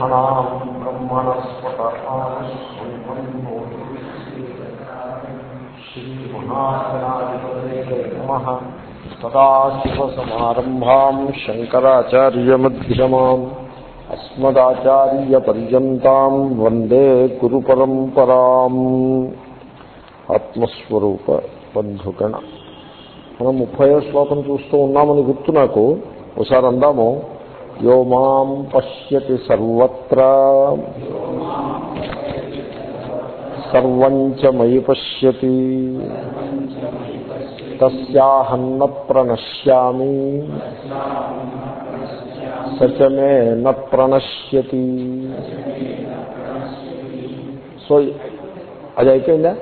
ణాం బ్రహ్మణస్పత శ్రీమహాగణాధిపతయ శంకరాచార్యమ్యమాం అస్మదాచార్యపర్యంతం వందే గురు పరంపరా ఆత్మస్వరూప బంధుగణ మనం ముప్పయో శ్లోకం చూస్తూ ఉన్నామని గుర్తు నాకు. ఒకసారి అందాము. యో మాం పశ్యతి సర్వత్ర సర్వం చ మయి పశ్యతి తస్యాహన్న ప్రణశ్యామి సచమే న ప్రణశ్యతి సో అది అయిపోయిందా?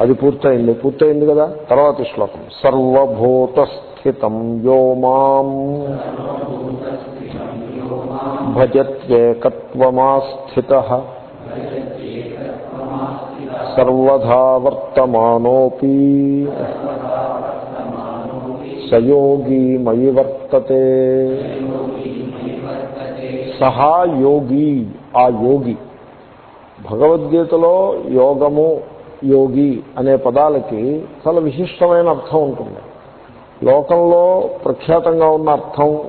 అది పూర్తయింది. పూర్తయింది కదా? తర్వాత శ్లోకం. స్థితం యో మాం భజత్యేకత్వమాస్థిత సర్వదా వర్తమానోపి సయోగీ మయి వర్తతే సహా యోగి ఆ యోగి భగవద్గీతలో యోగము యోగి అనే పదాలకి చాలా విశిష్టమైన అర్థం ఉంటుంది. లోకంలో ప్రఖ్యాతంగా ఉన్న అర్థం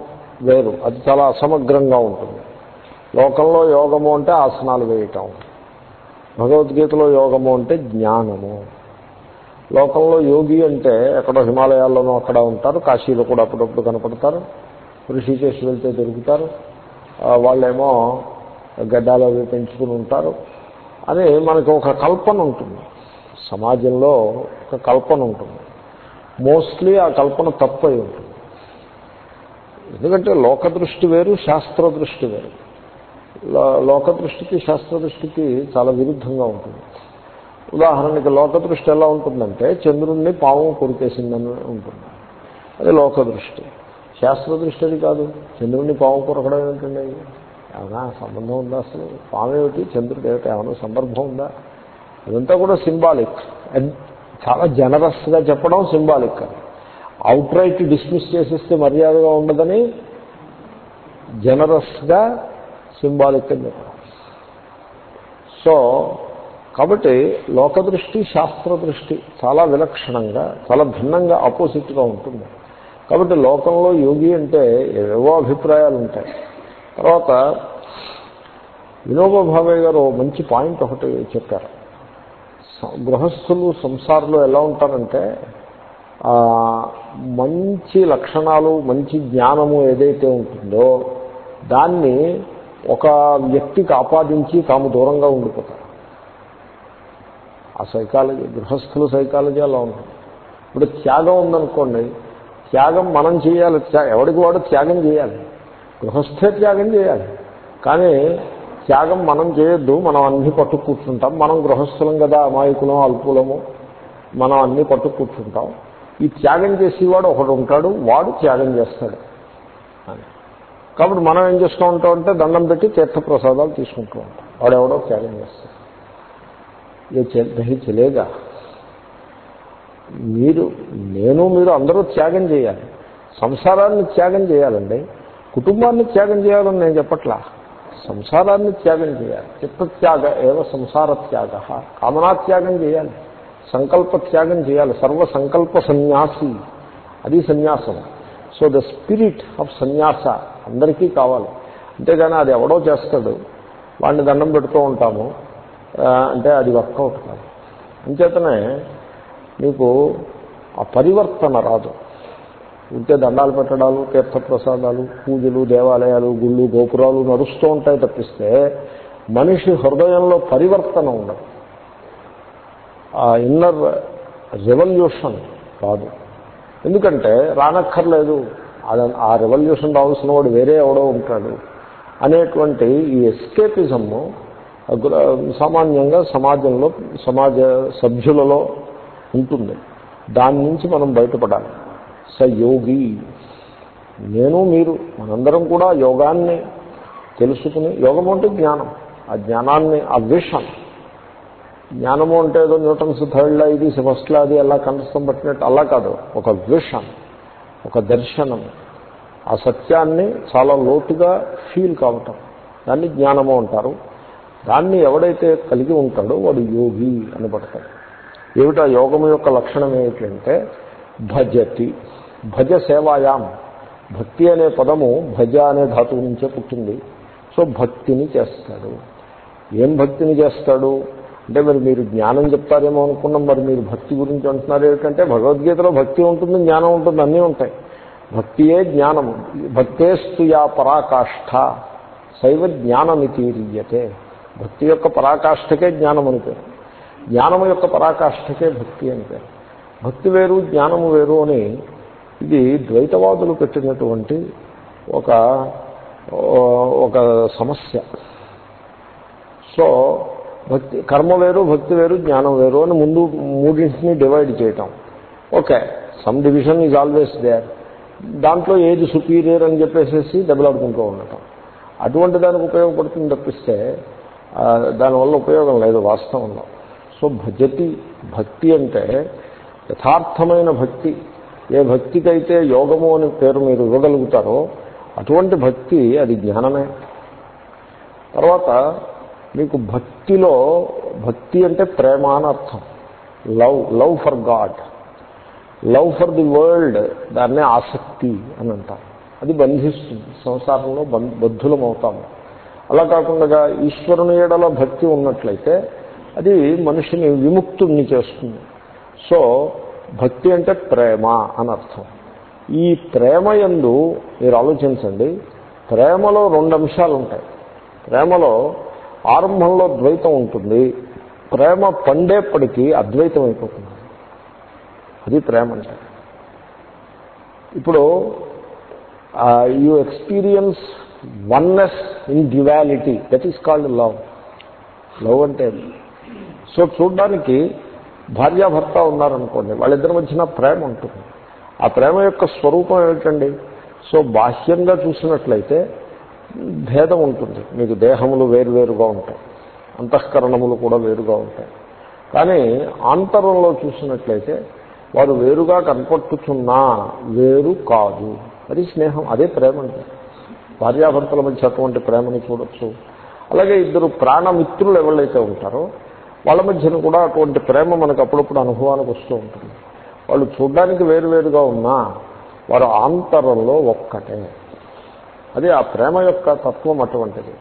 వేరు. అది చాలా అసమగ్రంగా ఉంటుంది. లోకంలో యోగము అంటే ఆసనాలు వేయటం. భగవద్గీతలో యోగము అంటే జ్ఞానము. లోకంలో యోగి అంటే ఎక్కడో హిమాలయాల్లోనూ అక్కడ ఉంటారు. కాశీలో కూడా అప్పుడప్పుడు కనపడతారు. ఋషికేశ్ వెళ్తే దొరుకుతారు. వాళ్ళేమో గడ్డాలు అవి పెంచుకుని ఉంటారు. అని మనకు ఒక కల్పన ఉంటుంది. సమాజంలో ఒక కల్పన ఉంటుంది. మోస్ట్లీ ఆ కల్పన తప్పు అయి ఉంటుంది. ఎందుకంటే లోక దృష్టి వేరు శాస్త్ర దృష్టి వేరు. లోక దృష్టికి శాస్త్ర దృష్టికి చాలా విరుద్ధంగా ఉంటుంది. ఉదాహరణకి లోక దృష్టి ఎలా ఉంటుందంటే చంద్రుణ్ణి పాము కొరికేసిందని ఉంటుంది. అది లోక దృష్టి శాస్త్ర దృష్టి అది కాదు. చంద్రుణ్ణి పాము కొరకడం ఏమిటండి? ఏమైనా సంబంధం ఉందా అసలు? పాము ఏమిటి? చంద్రుడు ఏమిటి? ఏమైనా సందర్భం ఉందా? అదంతా కూడా సింబాలిక్. చాలా జనరస్గా చెప్పడం సింబాలిక్. అవుట్ రైట్ డిస్మిస్ చేసేస్తే మర్యాదగా ఉండదని జనరస్గా సింబాలిక్ అని చెప్పడం. సో కాబట్టి లోకదృష్టి శాస్త్ర దృష్టి చాలా విలక్షణంగా చాలా భిన్నంగా ఆపోజిట్గా ఉంటుంది. కాబట్టి లోకంలో యోగి అంటే ఏవేవో అభిప్రాయాలు ఉంటాయి తర్వాత వినోబా భావే గారు మంచి పాయింట్ ఒకటి చెప్పారు. గృహస్థులు సంసారంలో ఎలా ఉంటారంటే మంచి లక్షణాలు మంచి జ్ఞానము ఏదైతే ఉంటుందో దాన్ని ఒక వ్యక్తికి ఆపాదించి తాము దూరంగా ఉండిపోతారు. ఆ సైకాలజీ గృహస్థుల సైకాలజీ అలా ఉంటుంది. ఇప్పుడు త్యాగం ఉందనుకోండి త్యాగం మనం చేయాలి ఎవడికి వాడు త్యాగం చేయాలి. గృహస్థే త్యాగం చేయాలి. కానీ త్యాగం మనం చేయొద్దు మనం అన్ని పట్టు కూర్చుంటాం మనం గృహస్థులం కదా అమాయకులం అల్పులము మనం అన్ని పట్టు కూర్చుంటాం ఈ త్యాగం చేసేవాడు ఒకడు ఉంటాడు వాడు త్యాగం చేస్తాడు. అని. కాబట్టి మనం ఏం చేస్తూ ఉంటాం అంటే దండం పెట్టి తీర్థప్రసాదాలు తీసుకుంటూ ఉంటాం. వాడెవడో త్యాగం చేస్తాడు. ఇది తెలియగా మీరు నేను మీరు అందరూ త్యాగం చేయాలి. సంసారాన్ని త్యాగం చేయాలండి. కుటుంబాన్ని త్యాగం చేయాలని నేను చెప్పట్లా? సంసారాన్ని త్యాగం చేయాలి. చిత్తత్యాగ ఏవ సంసార త్యాగ కామనాత్యాగం చేయాలి. సంకల్ప త్యాగం చేయాలి. సర్వ సంకల్ప సన్యాసి. అది సన్యాసం. సో ద స్పిరిట్ ఆఫ్ సన్యాస అందరికీ కావాలి. అంతేగాని అది ఎవడో చేస్తాడు. వాడిని దండం పెడుతూ ఉంటాము. అంటే అది వర్కౌట్ కాదు. అంచేతనే మీకు ఆ పరివర్తన రాదు. ఉంటే దండాలు పెట్టడాలు తీర్థప్రసాదాలు పూజలు దేవాలయాలు గుళ్ళు గోపురాలు నడుస్తూ ఉంటాయి తప్పిస్తే మనిషి హృదయంలో పరివర్తన ఉండదు. ఆ ఇన్నర్ రెవల్యూషన్ రాదు ఎందుకంటే రానక్కర్లేదు ఆ రెవల్యూషన్ రావాల్సిన వాడు వేరే ఎవడో ఉంటాడు. అనేటువంటి ఈ ఎస్కేపిజం సామాన్యంగా సమాజంలో సమాజ సభ్యులలో ఉంటుంది. దాని నుంచి మనం బయటపడాలి. స యోగి. నేను మీరు మనందరం కూడా యోగాన్ని తెలుసుకుని యోగం అంటే జ్ఞానం. ఆ జ్ఞానాన్ని ఆ విషన్. జ్ఞానము అంటే ఏదో న్యూటన్స్ థర్డ్ లా ఇది ఫస్ట్ లా అది అలా కంఠస్థం పట్టినట్టు అలా కాదు. ఒక విషన్ ఒక దర్శనం. ఆ సత్యాన్ని చాలా లోతుగా ఫీల్ కావటం. దాన్ని జ్ఞానము అంటారు. దాన్ని ఎవడైతే కలిగి ఉంటాడో వాడు యోగి అని పడతాడు. ఏమిటా యోగము యొక్క లక్షణం ఏమిటంటే భజతి. భజ సేవాయాం. భక్తి అనే పదము భజ అనే ధాతువు నుంచే పుట్టింది. సో భక్తిని చేస్తాడు. ఏం భక్తిని చేస్తాడు? అంటే మరి మీరు జ్ఞానం చెప్తారేమో అనుకున్నాం మరి మీరు భక్తి గురించి అంటున్నారు. ఏమిటంటే భగవద్గీతలో భక్తి ఉంటుంది జ్ఞానం ఉంటుంది అన్నీ ఉంటాయి. భక్తియే జ్ఞానము భక్తేస్తు యా పరాకాష్ఠ శైవ జ్ఞానమితీరియతే భక్తి యొక్క పరాకాష్ఠకే జ్ఞానం అని పేరు. జ్ఞానము యొక్క పరాకాష్ఠకే భక్తి అని పేరు. భక్తి వేరు జ్ఞానము వేరు అని ఇది ద్వైతవాదులు పెట్టినటువంటి ఒక ఒక సమస్య. సో భక్తి కర్మ వేరు భక్తి వేరు జ్ఞానం వేరు అని ముందు మూడింటిని డివైడ్ చేయటం. Okay some division is always there. దాంట్లో ఏది సుపీరియర్ అని చెప్పేసి దెబ్బలాడుకుంటూ ఉండటం. అటువంటి దానికి ఉపయోగపడుతుంది తప్పిస్తే దానివల్ల ఉపయోగం లేదు వాస్తవంలో. సో భజతి భక్తి అంటే యథార్థమైన భక్తి. ఏ భక్తికైతే యోగము అని పేరు మీరు ఇవ్వగలుగుతారో అటువంటి భక్తి అది జ్ఞానమే. తర్వాత మీకు భక్తిలో భక్తి అంటే ప్రేమ అని అర్థం. Love love for God. Love for the world దాన్నే ఆసక్తి అని అంటారు. అది బంధిస్తుంది. సంసారంలో బద్ధులం అవుతాము అలా కాకుండా ఈశ్వరుని ఏడల భక్తి ఉన్నట్లయితే అది మనిషిని విముక్తుణ్ణి చేస్తుంది. సో భక్తి అంటే ప్రేమ అని అర్థం. ఈ ప్రేమ ఎందు మీరు ఆలోచించండి ప్రేమలో రెండు అంశాలు ఉంటాయి. ప్రేమలో ఆరంభంలో ద్వైతం ఉంటుంది ప్రేమ పండేప్పటికీ అద్వైతం అయిపోతుంది. అది ప్రేమ అంటే. ఇప్పుడు you experience oneness in duality that is called love love అంటే సో చూడడానికి భార్యాభర్త ఉన్నారనుకోండి వాళ్ళిద్దరి మధ్యన ప్రేమ ఉంటుంది. ఆ ప్రేమ యొక్క స్వరూపం ఏమిటండి? సో బాహ్యంగా చూసినట్లయితే భేదం ఉంటుంది. మీకు దేహములు వేరువేరుగా ఉంటాయి. అంతఃకరణములు కూడా వేరుగా ఉంటాయి. కానీ ఆంతరంలో చూసినట్లయితే వారు వేరుగా కనపట్టుచున్నా వేరు కాదు. అది స్నేహం అదే ప్రేమ అంటే భార్యాభర్తల మధ్య అటువంటి ప్రేమని చూడొచ్చు. అలాగే ఇద్దరు ప్రాణమిత్రులు ఎవరైతే ఉంటారో వాళ్ళ మధ్యన కూడా అటువంటి ప్రేమ మనకు అప్పుడప్పుడు అనుభవానికి వస్తూ ఉంటుంది. వాళ్ళు చూడ్డానికి వేరువేరుగా ఉన్నా వారు ఆంతరంలో ఒక్కటే. అది ఆ ప్రేమ యొక్క తత్వం అటువంటిది.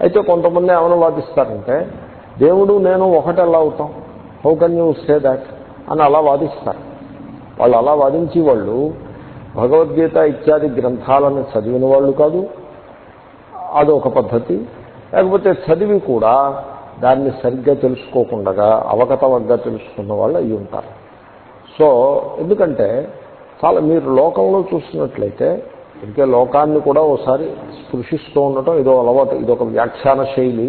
అయితే కొంతమంది ఏమైనా వాదిస్తారంటే దేవుడు నేను ఒకటి ఎలా అవుతాం. How can you say that అని అలా వాదిస్తారు. వాళ్ళు అలా వాదించి వాళ్ళు భగవద్గీత ఇత్యాది గ్రంథాలను చదివిన వాళ్ళు కాదు. అదొక పద్ధతి. లేకపోతే చదివి కూడా దాన్ని సరిగ్గా తెలుసుకోకుండా అవగతవగ్గా తెలుసుకున్న వాళ్ళు అయి ఉంటారు. సో ఎందుకంటే చాలా మీరు లోకంలో చూసినట్లయితే ఇంకే లోకాన్ని కూడా ఒకసారి స్పృశిస్తూ ఉండటం ఇదో అలవాటు ఇదొక వ్యాఖ్యాన శైలి.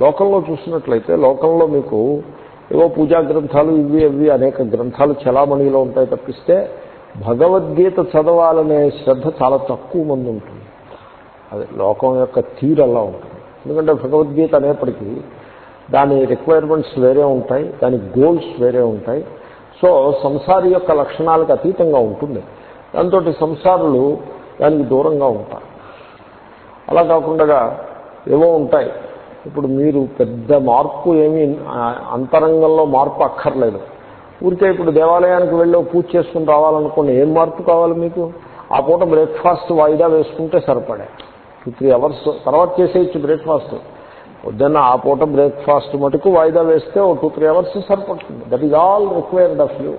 లోకంలో చూసినట్లయితే లోకంలో మీకు ఏవో పూజా గ్రంథాలు ఇవి ఇవి అనేక గ్రంథాలు చలామణిలో ఉంటాయి తప్పిస్తే భగవద్గీత చదవాలనే శ్రద్ధ చాలా తక్కువ మంది ఉంటుంది. అది లోకం యొక్క తీరు అలా ఉంటుంది. ఎందుకంటే భగవద్గీత అనేప్పటికీ దాని రిక్వైర్మెంట్స్ వేరే ఉంటాయి దాని గోల్స్ వేరే ఉంటాయి. సో సంసారి యొక్క లక్షణాలకు అతీతంగా ఉంటుంది. దాంతో సంసారులు దానికి దూరంగా ఉంటారు. అలా కాకుండా ఏవో ఉంటాయి. ఇప్పుడు మీరు పెద్ద మార్పు ఏమీ అంతరంగంలో మార్పు అక్కర్లేదు. ఊరికే ఇప్పుడు దేవాలయానికి వెళ్ళి పూజ చేసుకుని రావాలనుకోండి ఏం మార్పు కావాలి మీకు? ఆ పూట బ్రేక్ఫాస్ట్ వాయిదా వేసుకుంటే సరిపడే. టూ త్రీ అవర్స్ తర్వాత చేసేయచ్చు బ్రేక్ఫాస్ట్ పొద్దున్న ఆ పూట బ్రేక్ఫాస్ట్ మటుకు వాయిదా వేస్తే ఓ టూ త్రీ అవర్స్ సరిపడుతుంది. That is all required of you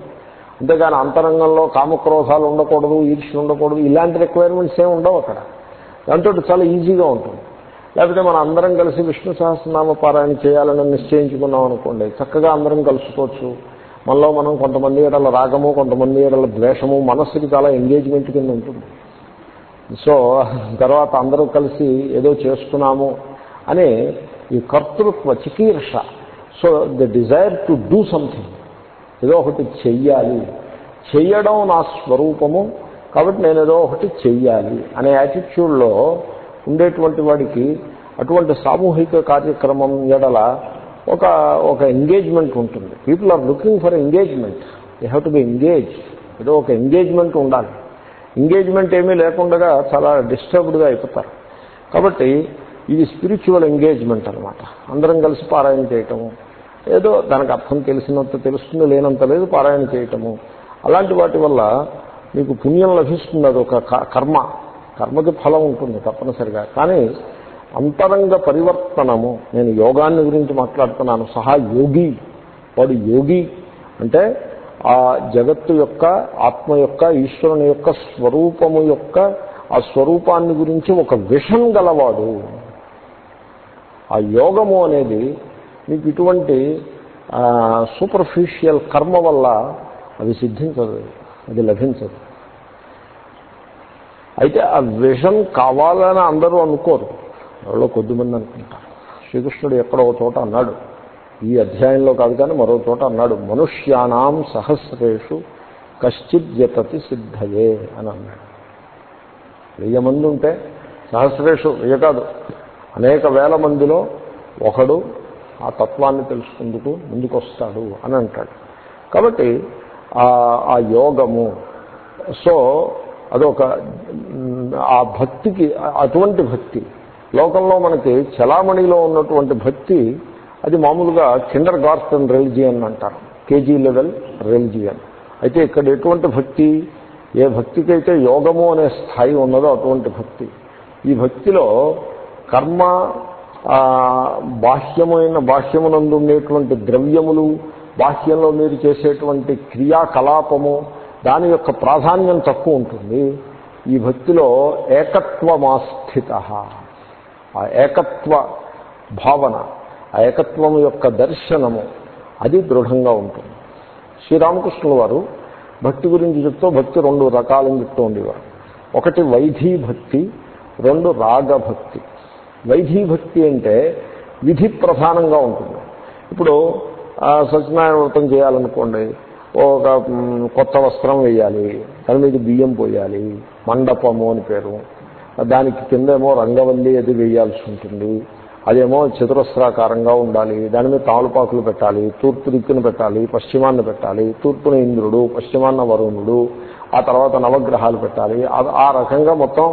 అంతేగాని అంతరంగంలో కామక్రోధాలు ఉండకూడదు ఈర్ష్య ఉండకూడదు ఇలాంటి రిక్వైర్మెంట్స్ ఏమి ఉండవు అక్కడ. దాంతో చాలా ఈజీగా ఉంటుంది. లేకపోతే మనం అందరం కలిసి విష్ణు సహస్రనామ పారాయణ చేయాలని నిశ్చయించుకున్నాం అనుకోండి చక్కగా అందరం కలుసుకోవచ్చు. మనలో మనం కొంతమంది ఏడల రాగము కొంతమంది ఏడల ద్వేషము మనస్సుకి చాలా ఎంగేజ్మెంట్ కింద ఉంటుంది. సో తర్వాత అందరూ కలిసి ఏదో చేస్తున్నాము అని ఈ కర్తృత్వ చికీర్ష. So the desire to do something ఏదో ఒకటి చెయ్యాలి. చెయ్యడం నా స్వరూపము కాబట్టి నేను ఏదో ఒకటి చెయ్యాలి అనే యాటిట్యూడ్లో ఉండేటువంటి వాడికి అటువంటి సామూహిక కార్యక్రమం ఎడల ఒక ఒక ఎంగేజ్మెంట్ ఉంటుంది. People are looking for engagement you have to be engage ఏదో ఒక ఎంగేజ్మెంట్ ఉండాలి. ఎంగేజ్మెంట్ ఏమీ లేకుండా చాలా డిస్టర్బ్డ్గా అయిపోతారు. కాబట్టి ఇది స్పిరిచువల్ ఎంగేజ్మెంట్ అనమాట అందరం కలిసి పారాయణ చేయటము. ఏదో దానికి అర్థం తెలిసినంత తెలుస్తుంది లేనంత లేదు పారాయణ చేయటము. అలాంటి వాటి వల్ల మీకు పుణ్యం లభిస్తుంది అది ఒక క- కర్మ. కర్మకి ఫలం ఉంటుంది తప్పనిసరిగా. కానీ అంతరంగ పరివర్తనము నేను యోగాన్ని గురించి మాట్లాడుతున్నాను సహా యోగి. వాడు యోగి. అంటే ఆ జగత్తు యొక్క ఆత్మ యొక్క ఈశ్వరుని యొక్క స్వరూపము యొక్క ఆ స్వరూపాన్ని గురించి ఒక విషం గలవాడు. ఆ యోగము అనేది మీకు ఇటువంటి సూపర్ఫిషియల్ కర్మ వల్ల అది సిద్ధించదు అది లభించదు. అయితే ఆ విషం కావాలని అందరూ అనుకోరు. ఎవరో కొద్దిమంది అనుకుంటారు. శ్రీకృష్ణుడు ఎక్కడో చోట అన్నాడు. ఈ అధ్యాయంలో కాదు కానీ మరో చోట అన్నాడు. మనుష్యానాం సహస్రేషు కశ్చిత్ జతతి సిద్ధయే అని అన్నాడు. వెయ్యి మంది ఉంటే సహస్రేషు వెయ్య కాదు. అనేక వేల మందిలో ఒకడు ఆ తత్వాన్ని తెలుసుకుందుకు ముందుకొస్తాడు అని అంటాడు. కాబట్టి ఆ- యోగము సో అదొక ఆ భక్తికి అటువంటి భక్తి లోకంలో మనకి చలామణిలో ఉన్నటువంటి భక్తి అది మామూలుగా కిండర్ గార్టెన్ రెలిజియన్ అంటారు కేజీ లెవెల్ రెలిజియన్. అయితే ఇక్కడ ఎటువంటి భక్తి ఏ భక్తికైతే యోగము అనే స్థాయి ఉన్నదో అటువంటి భక్తి. ఈ భక్తిలో కర్మ బాహ్యమైన బాహ్యమునందు ఉండేటువంటి ద్రవ్యములు బాహ్యంలో మీరు చేసేటువంటి క్రియాకలాపము దాని యొక్క ప్రాధాన్యం తక్కువ ఉంటుంది. ఈ భక్తిలో ఏకత్వమాస్థిత. ఆ ఏకత్వ భావన ఆ ఏకత్వం యొక్క దర్శనము అది దృఢంగా ఉంటుంది. శ్రీరామకృష్ణుల వారు భక్తి గురించి చెప్తూ భక్తి రెండు రకాలని చెప్తూ ఉండేవారు. ఒకటి వైధీ భక్తి రెండు రాగభక్తి. వైధీభక్తి అంటే విధి ప్రధానంగా ఉంటుంది. ఇప్పుడు సత్యనారాయణ వ్రతం చేయాలనుకోండి ఒక కొత్త వస్త్రం వేయాలి దాని మీద బియ్యం పోయాలి మండపము అని పేరు. దానికి కిందేమో రంగవల్లి అది వేయాల్సి ఉంటుంది. అదేమో చతురస్రాకారంగా ఉండాలి దాని మీద తాళపాకులు పెట్టాలి తూర్పు దిక్కును పెట్టాలి పశ్చిమాన్ని పెట్టాలి తూర్పున ఇంద్రుడు పశ్చిమాన్న వరుణుడు ఆ తర్వాత నవగ్రహాలు పెట్టాలి. ఆ రకంగా మొత్తం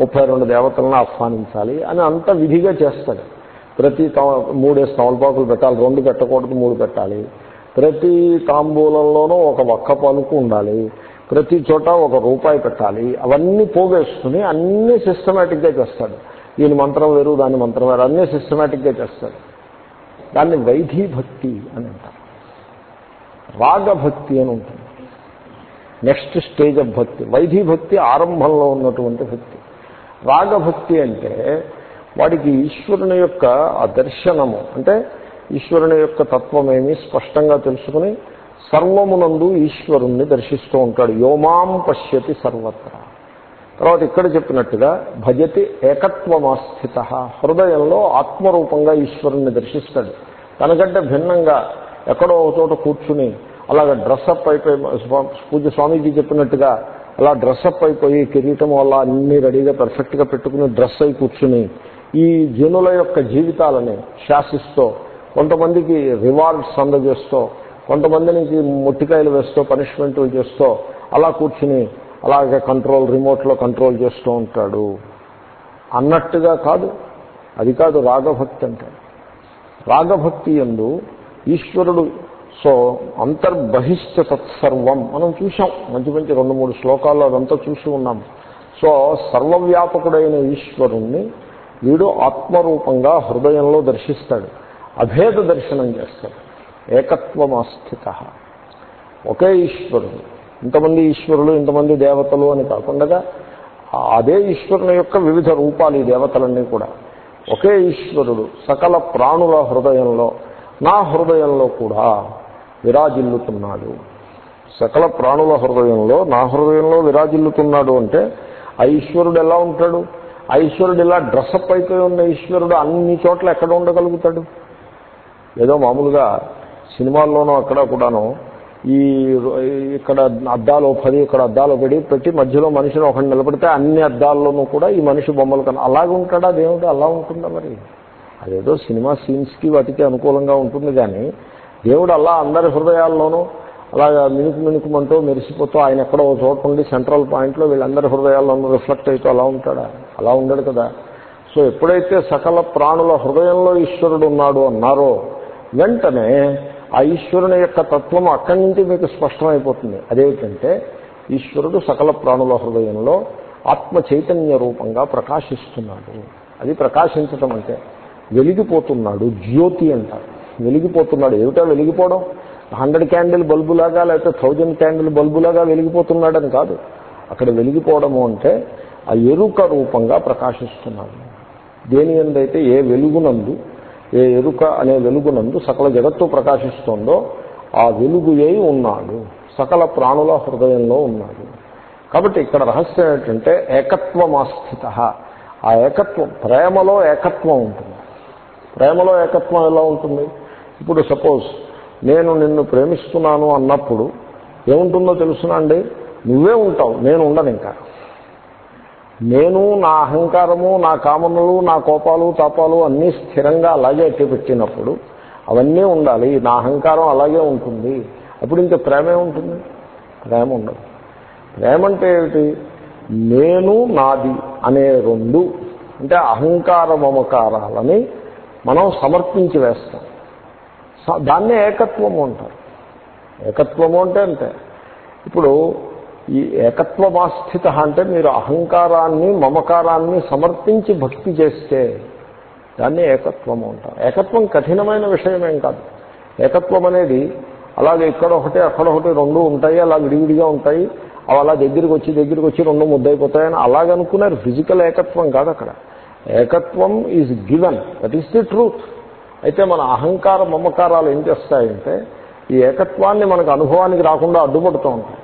ముప్పై రెండు దేవతలను ఆహ్వానించాలి అని అంత విధిగా చేస్తాడు. ప్రతి తా- మూడేసి తమలపాకులు పెట్టాలి రెండు పెట్టకూడదు మూడు పెట్టాలి. ప్రతి తాంబూలంలోనూ ఒక ఒక్క పలుకు ఉండాలి. ప్రతి చోట ఒక రూపాయి పెట్టాలి. అవన్నీ పోగేసుకుని అన్నీ సిస్టమేటిక్గా చేస్తాడు. దీని మంత్రం వేరు దాని మంత్రం వేరు అన్నీ సిస్టమేటిక్గా చేస్తాడు. దాన్ని వైధీ భక్తి అని అంటారు. రాగభక్తి అని ఉంటుంది. నెక్స్ట్ స్టేజ్ ఆఫ్ భక్తి. వైధీ భక్తి ఆరంభంలో ఉన్నటువంటి భక్తి. రాగభక్తి అంటే వాడికి ఈశ్వరుని యొక్క ఆ దర్శనము. అంటే ఈశ్వరుని యొక్క తత్వమేమి స్పష్టంగా తెలుసుకుని సర్వమునందు ఈశ్వరుణ్ణి దర్శిస్తూ ఉంటాడు. యోమాం పశ్యతి సర్వత్రా. తర్వాత ఇక్కడ చెప్పినట్టుగా భజతి ఏకత్వమాస్థిత. హృదయంలో ఆత్మరూపంగా ఈశ్వరుణ్ణి దర్శిస్తాడు. తనకంటే భిన్నంగా ఎక్కడో ఒక చోట కూర్చుని అలాగ డ్రెస్అప్ అయిపోయి పూజ స్వామీజీ చెప్పినట్టుగా అలా డ్రెస్అప్ అయిపోయి కిరీటం వల్ల అన్ని రెడీగా పర్ఫెక్ట్గా పెట్టుకుని డ్రెస్ అయి కూర్చుని ఈ జనుల యొక్క జీవితాలని శాసిస్తూ కొంతమందికి రివార్డ్స్ అందజేస్తూ కొంతమందికి మొట్టికాయలు వేస్తూ పనిష్మెంట్లు చేస్తూ అలా కూర్చుని అలాగే కంట్రోల్ రిమోట్లో కంట్రోల్ చేస్తూ ఉంటాడు. అన్నట్టుగా కాదు అది కాదు రాగభక్తి అంటే. రాగభక్తి ఎందు ఈశ్వరుడు సో అంతర్బహిష్ట తత్సర్వం మనం చూసాం మంచి మంచి రెండు మూడు శ్లోకాల్లో అదంతా చూసి ఉన్నాం. సో సర్వవ్యాపకుడైన ఈశ్వరుణ్ణి వీడు ఆత్మరూపంగా హృదయంలో దర్శిస్తాడు. అభేద దర్శనం చేస్తాడు. ఏకత్వమాస్థిత. ఒకే ఈశ్వరుడు. ఇంతమంది ఈశ్వరులు ఇంతమంది దేవతలు అని కాకుండా అదే ఈశ్వరుని యొక్క వివిధ రూపాలు ఈ దేవతలన్నీ కూడా. ఒకే ఈశ్వరుడు సకల ప్రాణుల హృదయంలో నా హృదయంలో కూడా విరాజిల్లుతున్నాడు. సకల ప్రాణుల హృదయంలో నా హృదయంలో విరాజిల్లుతున్నాడు అంటే ఆ ఈశ్వరుడు ఎలా ఉంటాడు? ఆ ఈశ్వరుడు ఇలా డ్రెస్అప్ అయిపోయి ఉన్న ఈశ్వరుడు అన్ని చోట్ల ఎక్కడ ఉండగలుగుతాడు? ఏదో మామూలుగా సినిమాల్లోనూ అక్కడ కూడాను ఈ ఇక్కడ అద్దాలు పది ఇక్కడ అద్దాలు పడి పెట్టి మధ్యలో మనిషిని ఒకటి నిలబడితే అన్ని అద్దాల్లోనూ కూడా ఈ మనిషి బొమ్మలు కన్నా అలాగే ఉంటాడా దేవుడు? అలా ఉంటుందా మరి? అదేదో సినిమా సీన్స్కి వాటికి అనుకూలంగా ఉంటుంది కానీ దేవుడు అలా అందరి హృదయాల్లోనూ అలాగా మినుకు మినుకుమంటూ మెరిసిపోతూ ఆయన ఎక్కడో ఒక చోట ఉండి సెంట్రల్ పాయింట్లో వీళ్ళందరి హృదయాల్లోనూ రిఫ్లెక్ట్ అవుతూ అలా ఉంటాడా. అలా ఉండడు కదా. సో ఎప్పుడైతే సకల ప్రాణుల హృదయంలో ఈశ్వరుడు ఉన్నాడు అన్నారో వెంటనే ఆ ఈశ్వరుని యొక్క తత్వం అక్కడి నుంచి మీకు స్పష్టమైపోతుంది. అదేమిటంటే ఈశ్వరుడు సకల ప్రాణుల హృదయంలో ఆత్మ చైతన్య రూపంగా ప్రకాశిస్తున్నాడు. అది ప్రకాశించటం అంటే వెలిగిపోతున్నాడు జ్యోతి అంటారు. వెలిగిపోతున్నాడు. ఏమిటా వెలిగిపోవడం? హండ్రెడ్ క్యాండిల్ బల్బులాగా లేకపోతే థౌజండ్ క్యాండిల్ బల్బులాగా వెలిగిపోతున్నాడని కాదు. అక్కడ వెలిగిపోవడము అంటే ఆ ఎరుక రూపంగా ప్రకాశిస్తున్నాడు. దేని ఎందైతే ఏ వెలుగునందు ఏ ఎరుక అనే వెలుగునందు సకల జగత్తు ప్రకాశిస్తోందో ఆ వెలుగు అయి ఉన్నాడు. సకల ప్రాణుల హృదయంలో ఉన్నాడు. కాబట్టి ఇక్కడ రహస్యం ఏంటంటే ఏకత్వమాస్థిత ఆ ఏకత్వం ప్రేమలో ఏకత్వం ఉంటుంది. ప్రేమలో ఏకత్వం ఎలా ఉంటుంది? ఇప్పుడు సపోజ్ నేను నిన్ను ప్రేమిస్తున్నాను అన్నప్పుడు ఏముంటుందో తెలుసునా అండి? నువ్వే ఉంటావు నేను ఉండను ఇంకా. నేను నా అహంకారము నా కామనలు నా కోపాలు తాపాలు అన్నీ స్థిరంగా అలాగే అట్టి పెట్టినప్పుడు అవన్నీ ఉండాలి. నా అహంకారం అలాగే ఉంటుంది. అప్పుడు ఇంకా ప్రేమే ఉంటుంది ప్రేమ ఉండదు. ప్రేమ అంటే ఏమిటి? నేను నాది అనే రెండు అంటే అహంకార మమకారాలని మనం సమర్పించి వేస్తాం. దాన్నే ఏకత్వము అంటారు. ఏకత్వము అంటే అంతే. ఇప్పుడు ఈ ఏకత్వమాస్థిత అంటే మీరు అహంకారాన్ని మమకారాన్ని సమర్పించి భక్తి చేస్తే దాన్ని ఏకత్వము అంటారు. ఏకత్వం కఠినమైన విషయమేం కాదు. ఏకత్వం అనేది అలాగే ఇక్కడ ఒకటి అక్కడ ఒకటి రెండు ఉంటాయి అలా విడివిడిగా ఉంటాయి. అవి అలా దగ్గరికి వచ్చి దగ్గరికి వచ్చి రెండు ముద్దైపోతాయని అలాగనుకున్నారు. ఫిజికల్ ఏకత్వం కాదు అక్కడ ఏకత్వం is given. That is the truth. అయితే మన అహంకార మమకారాలు ఏం చేస్తాయంటే ఈ ఏకత్వాన్ని మనకు అనుభవానికి రాకుండా అడ్డుపడుతూ ఉంటాయి.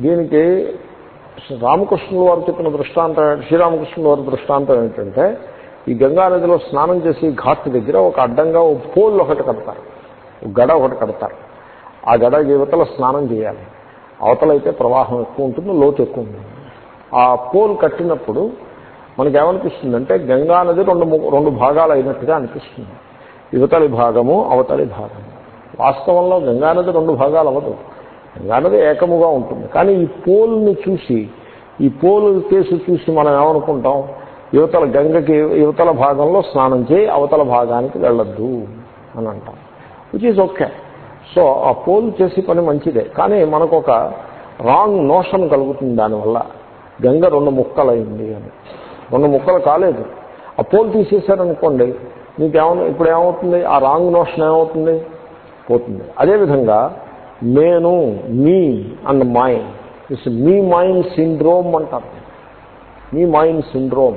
దీనికి రామకృష్ణుల వారు చెప్పిన దృష్టాంతం శ్రీరామకృష్ణుల వారి దృష్టాంతం ఏంటంటే ఈ గంగా నదిలో స్నానం చేసి ఘాట్ దగ్గర ఒక అడ్డంగా ఒక పోల్ ఒకటి కడతారు. ఒక గడ ఒకటి కడతారు. ఆ గడ యువతల స్నానం చేయాలి. అవతలైతే ప్రవాహం ఎక్కువ ఉంటుంది లోతు ఎక్కువ ఉంటుంది. ఆ పోల్ కట్టినప్పుడు మనకేమనిపిస్తుందంటే గంగా నది రెండు ము- రెండు భాగాలు అయినట్టుగా అనిపిస్తుంది. యువతలి భాగము అవతలి భాగము. వాస్తవంలో గంగా నది రెండు భాగాలు అవ్వదు. గంగానది ఏకముగా ఉంటుంది. కానీ ఈ పోల్ని చూసి ఈ పోలు కేసు చూసి మనం ఏమనుకుంటాం? యువతల గంగకి యువతల భాగంలో స్నానం చేయి అవతల భాగానికి వెళ్ళొద్దు అని అంటాం. విచ్ ఈజ్ ఓకే సో ఆ పోల్ చేసే పని మంచిదే. కానీ మనకు ఒక రాంగ్ నోషన్ కలుగుతుంది దానివల్ల. గంగ రెండు ముక్కలైంది అని. రెండు ముక్కలు కాలేదు. ఆ పోల్ తీసేశారనుకోండి మీకు ఏమన్నా ఇప్పుడు ఏమవుతుంది? ఆ రాంగ్ నోషన్ ఏమవుతుంది? పోతుంది. అదేవిధంగా నేను me and mind is me mind syndrome అంటారు. Me mind syndrome.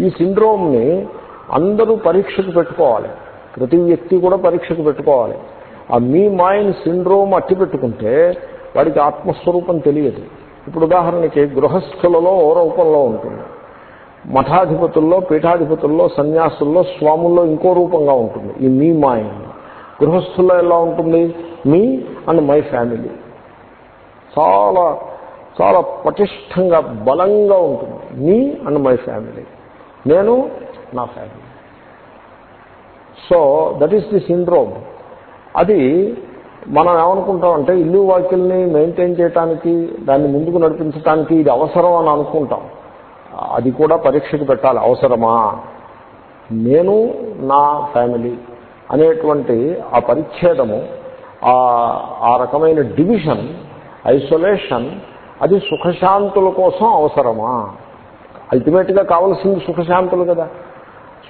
ఈ సిండ్రోమ్ని అందరూ పరీక్షకు పెట్టుకోవాలి. ప్రతి వ్యక్తి కూడా పరీక్షకు పెట్టుకోవాలి. ఆ మీ మైండ్ సిండ్రోమ్ అట్టి పెట్టుకుంటే వాడికి ఆత్మస్వరూపం తెలియదు. ఇప్పుడు ఉదాహరణకి గృహస్థులలో ఓ రూపంలో ఉంటుంది. మఠాధిపతుల్లో పీఠాధిపతుల్లో సన్యాసుల్లో స్వాముల్లో ఇంకో రూపంగా ఉంటుంది. ఈ మీ మైండ్. గృహస్థుల్లో ఎలా ఉంటుంది? Me and my family. చాలా చాలా పటిష్టంగా బలంగా ఉంటుంది. Me and my family. నేను నా family. So that is the syndrome అది మనం ఏమనుకుంటామంటే ఇల్లు వాకిల్ని మెయింటైన్ చేయడానికి దాన్ని ముందుకు నడిపించడానికి ఇది అవసరం అని అనుకుంటాం. అది కూడా పరీక్షకు పెట్టాలి. అవసరమా? నేను నా ఫ్యామిలీ అనేటువంటి ఆ పరిచ్ఛేదము ఆ రకమైన డివిజన్ ఐసోలేషన్ అది సుఖశాంతుల కోసం అవసరమా? అల్టిమేట్గా కావలసింది సుఖశాంతులు కదా.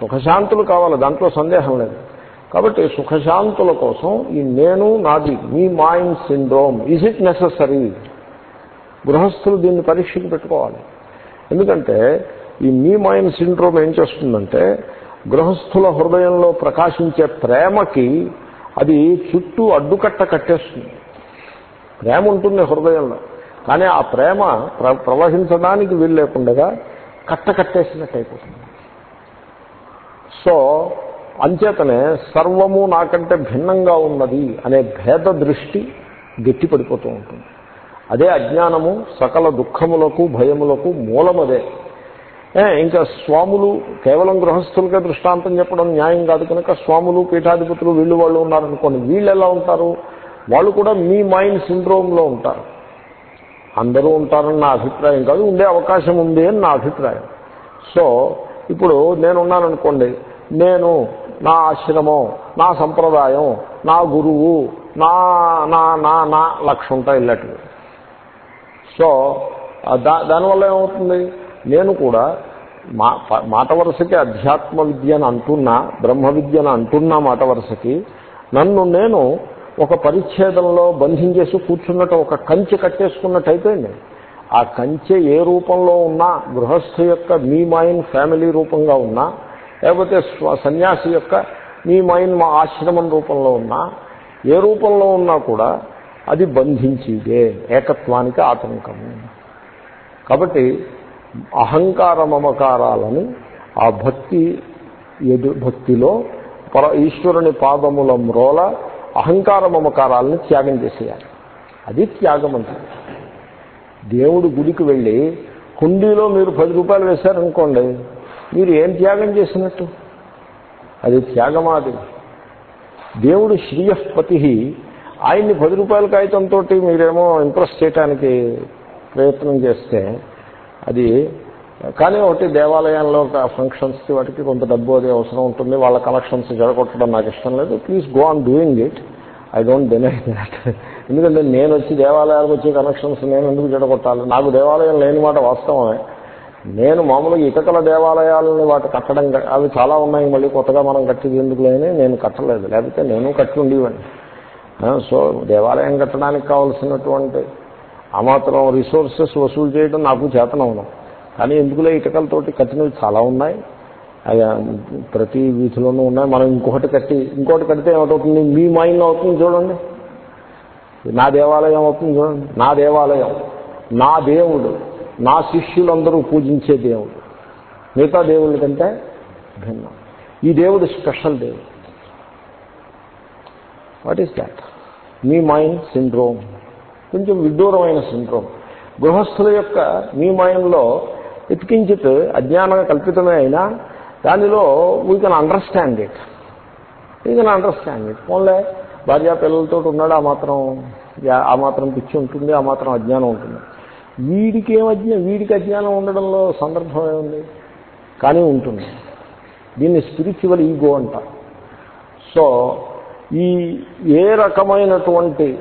సుఖశాంతులు కావాలి దాంట్లో సందేహం లేదు. కాబట్టి సుఖశాంతుల కోసం ఈ నేను నాది me mind syndrome is it necessary గృహస్థులు దీన్ని పరీక్షకు పెట్టుకోవాలి. ఎందుకంటే ఈ మీ మైండ్ సిండ్రోమ్ ఏం చేస్తుందంటే గృహస్థుల హృదయంలో ప్రకాశించే ప్రేమకి అది చుట్టూ అడ్డుకట్ట కట్టేస్తుంది. ప్రేమ ఉంటుంది హృదయంలో కానీ ఆ ప్రేమ ప్ర ప్రవహించడానికి వీలు లేకుండా కట్ట కట్టేసినట్టు అయిపోతుంది. సో అంచేతనే సర్వము నాకంటే భిన్నంగా ఉన్నది అనే భేద దృష్టి గట్టిపడిపోతూ ఉంటుంది. అదే అజ్ఞానము సకల దుఃఖములకు భయములకు మూలమదే. ఇంకా స్వాములు కేవలం గృహస్థులకే దృష్టాంతం చెప్పడం న్యాయం కాదు కనుక స్వాములు పీఠాధిపతులు వీళ్ళు వాళ్ళు ఉన్నారనుకోండి వీళ్ళు ఎలా ఉంటారు? వాళ్ళు కూడా మీ మైండ్ సిండ్రోమ్లో ఉంటారు. అందరూ ఉంటారని నా అభిప్రాయం కాదు ఉండే అవకాశం ఉంది అని నా అభిప్రాయం. సో ఇప్పుడు నేనున్నాననుకోండి నేను నా ఆశ్రమం నా సంప్రదాయం నా గురువు నా నా నా నా లక్ష్యం ఉంటాయి ఇలాంటివి. సో దా దానివల్ల ఏమవుతుంది? నేను కూడా మా మాట వరుసకి అధ్యాత్మ విద్య అని అంటున్నా బ్రహ్మ విద్య అని అంటున్నా మాట వరుసకి నన్ను నేను ఒక పరిచ్ఛేదంలో బంధించేసి కూర్చున్నట్టు ఒక కంచె కట్టేసుకున్నట్టు అయిపోయింది ఆ కంచె ఏ రూపంలో ఉన్నా గృహస్థు యొక్క మీ మైన్ ఫ్యామిలీ రూపంగా ఉన్నా లేకపోతే సన్యాసి యొక్క మీ మైన్ మా ఆశ్రమం రూపంలో ఉన్నా ఏ రూపంలో ఉన్నా కూడా అది బంధించిదే ఏకత్వానికి ఆటంకము కాబట్టి అహంకార మమకారాలను ఆ భక్తి ఎదు భక్తిలో పర ఈశ్వరుని పాదముల మ్రోల అహంకార మమకారాలను త్యాగం చేసేయాలి. అది త్యాగం అంటే దేవుడి గుడికి వెళ్ళి హుండీలో మీరు పది రూపాయలు వేశారనుకోండి మీరు ఏం త్యాగం చేసినట్టు? అది త్యాగమాది దేవుడు శ్రీయపతి ఆయన్ని పది రూపాయల కాగితంతో మీరేమో ఇంప్రెస్ చేయడానికి ప్రయత్నం చేస్తే అది కానీ ఒకటి దేవాలయాల్లో ఫంక్షన్స్కి వాటికి కొంత డబ్బు అది అవసరం ఉంటుంది. వాళ్ళ కలెక్షన్స్ జరగొట్టడం నాకు ఇష్టం లేదు. Please go on doing it I don't deny that ఎందుకంటే నేను వచ్చి దేవాలయాలకు వచ్చే కనెక్షన్స్ నేను ఎందుకు జడగొట్టాలి నాకు దేవాలయం లేని మాట వాస్తవమే. నేను మామూలుగా ఇటకల దేవాలయాలని వాటి కట్టడం అవి చాలా ఉన్నాయి. మళ్ళీ కొత్తగా మనం కట్టేది ఎందుకు లేని నేను కట్టలేదు. లేకపోతే నేను కట్టి ఉండేవాడిని. సో దేవాలయం కట్టడానికి కావాల్సినటువంటి ఆ మాత్రం రిసోర్సెస్ వసూలు చేయడం నాకు చేతనవును. కానీ ఎందుకులే ఇటకలతోటి కట్టినవి చాలా ఉన్నాయి. అది ప్రతి వీధిలోనూ ఉన్నాయి. మనం ఇంకొకటి కట్టి ఇంకోటి కడితే ఏమిటవుతుంది మీ మైండ్ అవుతుంది చూడండి. నా దేవాలయం అవుతుంది చూడండి. నా దేవాలయం నా దేవుడు నా శిష్యులందరూ పూజించే దేవుడు. మిగతా దేవుళ్ళ కంటే భిన్నం. ఈ దేవుడు స్పెషల్ దేవుడు. What is that me mind syndrome కొంచెం విడ్డూరమైన సిండ్రోమ్ గృహస్థుల యొక్క మీ మైండ్లో ఎత్కించిత్ అజ్ఞాన కల్పితమే అయినా దానిలో we can understand it we can understand it only భార్యా పిల్లలతో ఉన్నాడు ఆ మాత్రం యా- ఆ మాత్రం పిచ్చి ఉంటుంది ఆ మాత్రం అజ్ఞానం ఉంటుంది. వీడికి ఏం అజ్ఞానం వీడికి అజ్ఞానం ఉండడంలో సందర్భం ఏముంది? కానీ ఉంటుంది. దీన్ని స్పిరిచువల్ ఈగో అంటారు. సో ఈ ఏ రకమైనటువంటి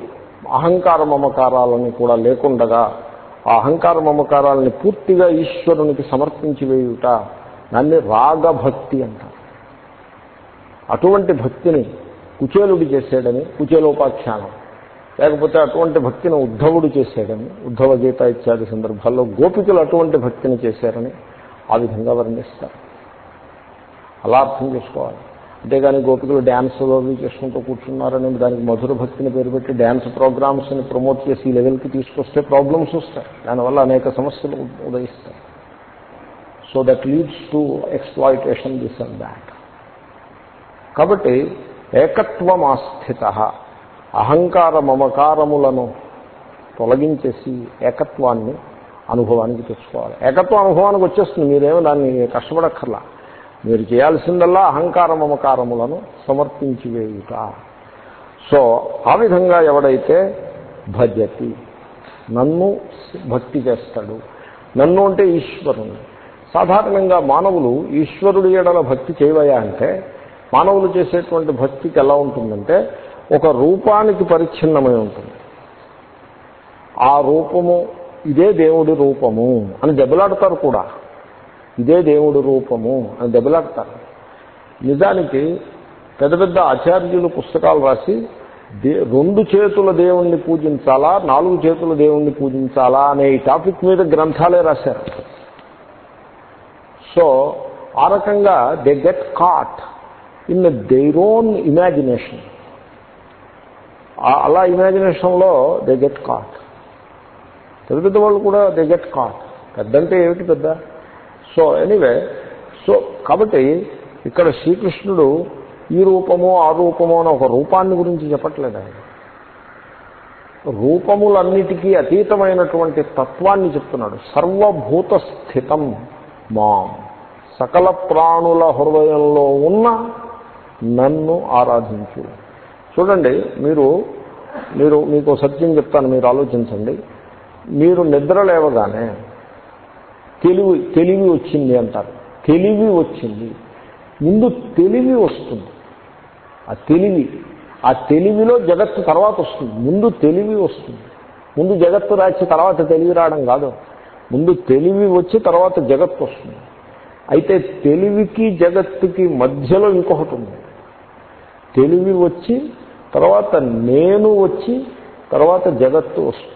అహంకార మమకారాలని కూడా లేకుండగా ఆ అహంకార మమకారాలని పూర్తిగా ఈశ్వరునికి సమర్పించి వేయుట దాన్ని రాగభక్తి అంటారు. అటువంటి భక్తిని కుచేలుడు చేశాడని కుచేలోపాఖ్యానం. లేకపోతే అటువంటి భక్తిని ఉద్ధవుడు చేశాడని ఉద్ధవ గీత ఇత్యాది సందర్భాల్లో గోపికలు అటువంటి భక్తిని చేశారని ఆ విధంగా వర్ణిస్తారు. అలా అర్థం చేసుకోవాలి. అంతేగాని గోపికలు డ్యాన్స్ అవి చేసుకుంటూ కూర్చున్నారని దానికి మధుర భక్తిని పేరు పెట్టి డ్యాన్స్ ప్రోగ్రామ్స్ని ప్రమోట్ చేసి ఈ లెవెల్కి తీసుకొస్తే ప్రాబ్లమ్స్ వస్తాయి. దానివల్ల అనేక సమస్యలు ఉదయిస్తాయి. So that leads to exploitation this and that కాబట్టి ఏకత్వమాస్థిత అహంకార మమకారములను తొలగించేసి ఏకత్వాన్ని అనుభవానికి తెచ్చుకోవాలి. ఏకత్వ అనుభవానికి వచ్చేస్తుంది. మీరేమో దాన్ని కష్టపడక్కర్లా. మీరు చేయాల్సిందల్లా అహంకార మమకారములను సమర్పించి వేయుట. సో ఆ విధంగా ఎవడైతే భజతి నన్ను భక్తి చేస్తాడు. నన్ను అంటే ఈశ్వరుని సాధారణంగా మానవులు ఈశ్వరుడి ఎడల భక్తి చేయవయా అంటే మానవులు చేసేటువంటి భక్తికి ఎలా ఉంటుందంటే ఒక రూపానికి పరిచ్ఛిన్నమై ఉంటుంది. ఆ రూపము ఇదే దేవుడి రూపము అని దెబ్బలాడతారు కూడా. ఇదే దేవుడు రూపము అని దెబ్బలాడతారు. నిజానికి పెద్ద పెద్ద ఆచార్యులు పుస్తకాలు రాసి దే రెండు చేతుల దేవుణ్ణి పూజించాలా నాలుగు చేతుల దేవుణ్ణి పూజించాలా అనే ఈ టాపిక్ మీద గ్రంథాలే రాశారు. సో ఆ రకంగా they get caught in their own imagination. అలా ఇమాజినేషన్లో దే గెట్ కాట్. పెద్ద పెద్ద వాళ్ళు కూడా దే గెట్ కాట్. పెద్దంటే ఏమిటి పెద్ద? సో ఎనీవే సో కాబట్టి ఇక్కడ శ్రీకృష్ణుడు ఈ రూపము ఆ రూపము అని ఒక రూపాన్ని గురించి చెప్పట్లేదు ఆయన. రూపములన్నిటికీ అతీతమైనటువంటి తత్వాన్ని చెప్తున్నాడు. సర్వభూత స్థితం మాం. సకల ప్రాణుల హృదయంలో ఉన్న నన్ను ఆరాధించు. చూడండి మీరు మీరు మీకు సత్యం చెప్తాను మీరు ఆలోచించండి. మీరు నిద్ర లేవగానే తెలివి తెలివి వచ్చింది అంటారు. తెలివి వచ్చింది. ముందు తెలివి వస్తుంది. ఆ తెలివి ఆ తెలివిలో జగత్తు తర్వాత వస్తుంది. ముందు తెలివి వస్తుంది. ముందు జగత్తు రాచి తర్వాత తెలివి రావడం కాదు. ముందు తెలివి వచ్చి తర్వాత జగత్తు వస్తుంది. అయితే తెలివికి జగత్తుకి మధ్యలో ఇంకొకటి ఉంది. తెలివి వచ్చి తర్వాత నేను వచ్చి తర్వాత జగత్తు వస్తుంది.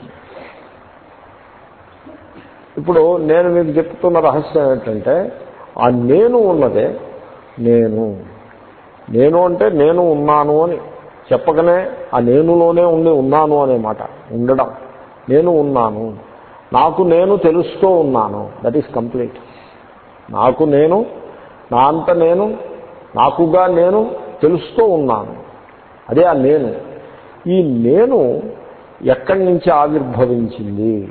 ఇప్పుడు నేను మీకు చెప్తున్న రహస్యం ఏంటంటే ఆ నేను ఉన్నదే నేను. నేను అంటే నేను ఉన్నాను అని చెప్పకనే ఆ నేనులోనే ఉండి ఉన్నాను అనే మాట ఉండడం. నేను ఉన్నాను. నాకు నేను తెలుస్తూ ఉన్నాను. దట్ ఈస్ కంప్లీట్ నాకు నేను నా అంత నేను నాకుగా నేను తెలుస్తూ ఉన్నాను. అదే ఆ నేను. ఈ నేను ఎక్కడి నుంచి ఆవిర్భవించింది?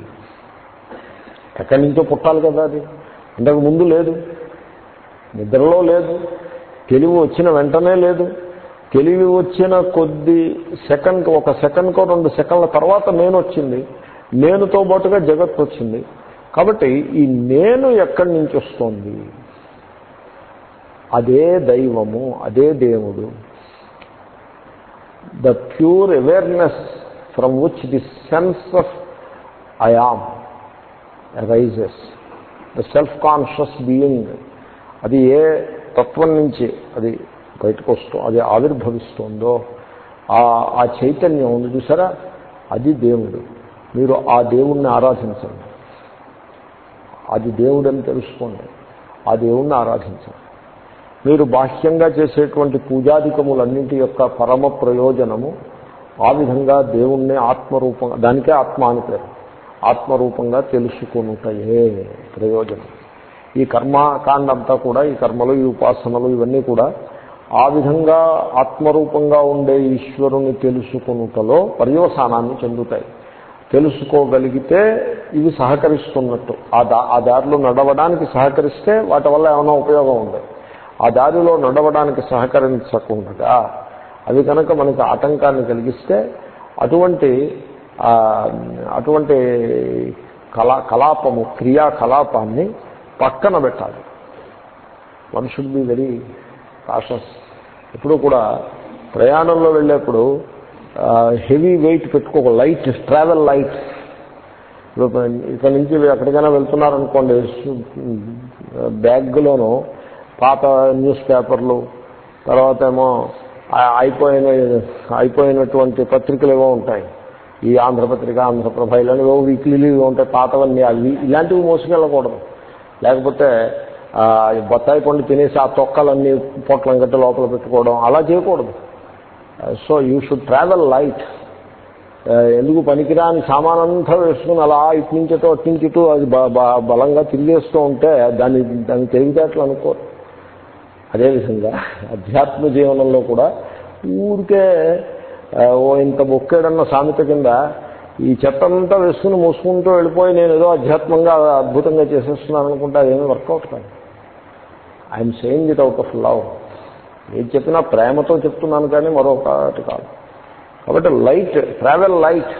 ఎక్కడి నుంచో పుట్టాలి కదా అది. ఇంతకు ముందు లేదు. నిద్రలో లేదు. తెలివి వచ్చిన వెంటనే లేదు. తెలివి వచ్చిన కొద్ది సెకండ్ ఒక సెకండ్కో రెండు సెకండ్ల తర్వాత నేను వచ్చింది. నేనుతో పాటుగా జగత్తు వచ్చింది. కాబట్టి ఈ నేను ఎక్కడి నుంచి వస్తోంది? అదే దైవము అదే దేవుడు. The pure awareness from which the sense of I am rises the self conscious being అది ఏ తత్వం నుంచి అది బయటకు వస్తూ అది ఆవిర్భవిస్తుందో ఆ చైతన్యం ఉంది చూసారా? అది దేవుడు. మీరు ఆ దేవుణ్ణి ఆరాధించండి. అది దేవుడని తెలుసుకోండి. ఆ దేవుణ్ణి ఆరాధించండి. మీరు బాహ్యంగా చేసేటువంటి పూజాధికములన్నింటి యొక్క పరమ ప్రయోజనము ఆ విధంగా దేవుణ్ణి ఆత్మరూపంగా దానికే ఆత్మ అని పేరు. ఆత్మరూపంగా తెలుసుకునుటయే ప్రయోజనం. ఈ కర్మకాండ అంతా కూడా ఈ కర్మలు ఈ ఉపాసనలు ఇవన్నీ కూడా ఆ విధంగా ఆత్మరూపంగా ఉండే ఈశ్వరుని తెలుసుకొనుటలో పర్యవసానాన్ని చెందుతాయి. తెలుసుకోగలిగితే ఇవి సహకరిస్తున్నట్టు. ఆ దా ఆ దారిలో నడవడానికి సహకరిస్తే వాటి వల్ల ఏమైనా ఉపయోగం ఉంది ఆ దారిలో నడవడానికి సహకరించకుండా అవి కనుక మనకి ఆటంకాన్ని కలిగిస్తే అటువంటి అటువంటి కళా కలాపము క్రియాకలాపాన్ని పక్కన పెట్టాలి. One should be very cautious ఎప్పుడు కూడా ప్రయాణంలో వెళ్ళేప్పుడు హెవీ వెయిట్ పెట్టుకో లైట్ ట్రావెల్ లైట్ ఇక్కడ నుంచి ఎక్కడికైనా వెళ్తున్నారనుకోండి బ్యాగ్లోనూ పాత న్యూస్ పేపర్లు తర్వాత ఏమో అయిపోయిన అయిపోయినటువంటి పత్రికలు ఏవో ఉంటాయి. ఈ ఆంధ్రపత్రిక ఆంధ్రప్రభ ఇలాంటివి వీక్లీలు ఇవి ఉంటాయి పాతవన్నీ. అవి ఇలాంటివి మోసుకెళ్ళకూడదు. లేకపోతే బత్తాయి పండు తినేసి ఆ తొక్కలన్నీ పొట్లం గట్టి లోపల పెట్టుకోవడం అలా చేయకూడదు. So you should travel light ఎందుకు పనికిరాని సామానంతా వేసుకుని అలా ఇటు నుంచి ఇటు అటు నుంచి ఇటు అది బలంగా తిరిగేస్తూ ఉంటే దాన్ని దాన్ని తెలివితేటలు అనుకో అదేవిధంగా అధ్యాత్మ జీవనంలో కూడా ఊరికే ఓ ఇంత బొక్కేడన్న సామెత కింద ఈ చెత్తంతా వేసుకుని మూసుకుంటూ వెళ్ళిపోయి నేను ఏదో అధ్యాత్మంగా అద్భుతంగా చేసేస్తున్నాను అనుకుంటే అదేమి వర్కౌట్ కాదు. I'm saying it out of love ఏం చెప్పినా ప్రేమతో చెప్తున్నాను కానీ మరొకటి కాదు. కాబట్టి light travel light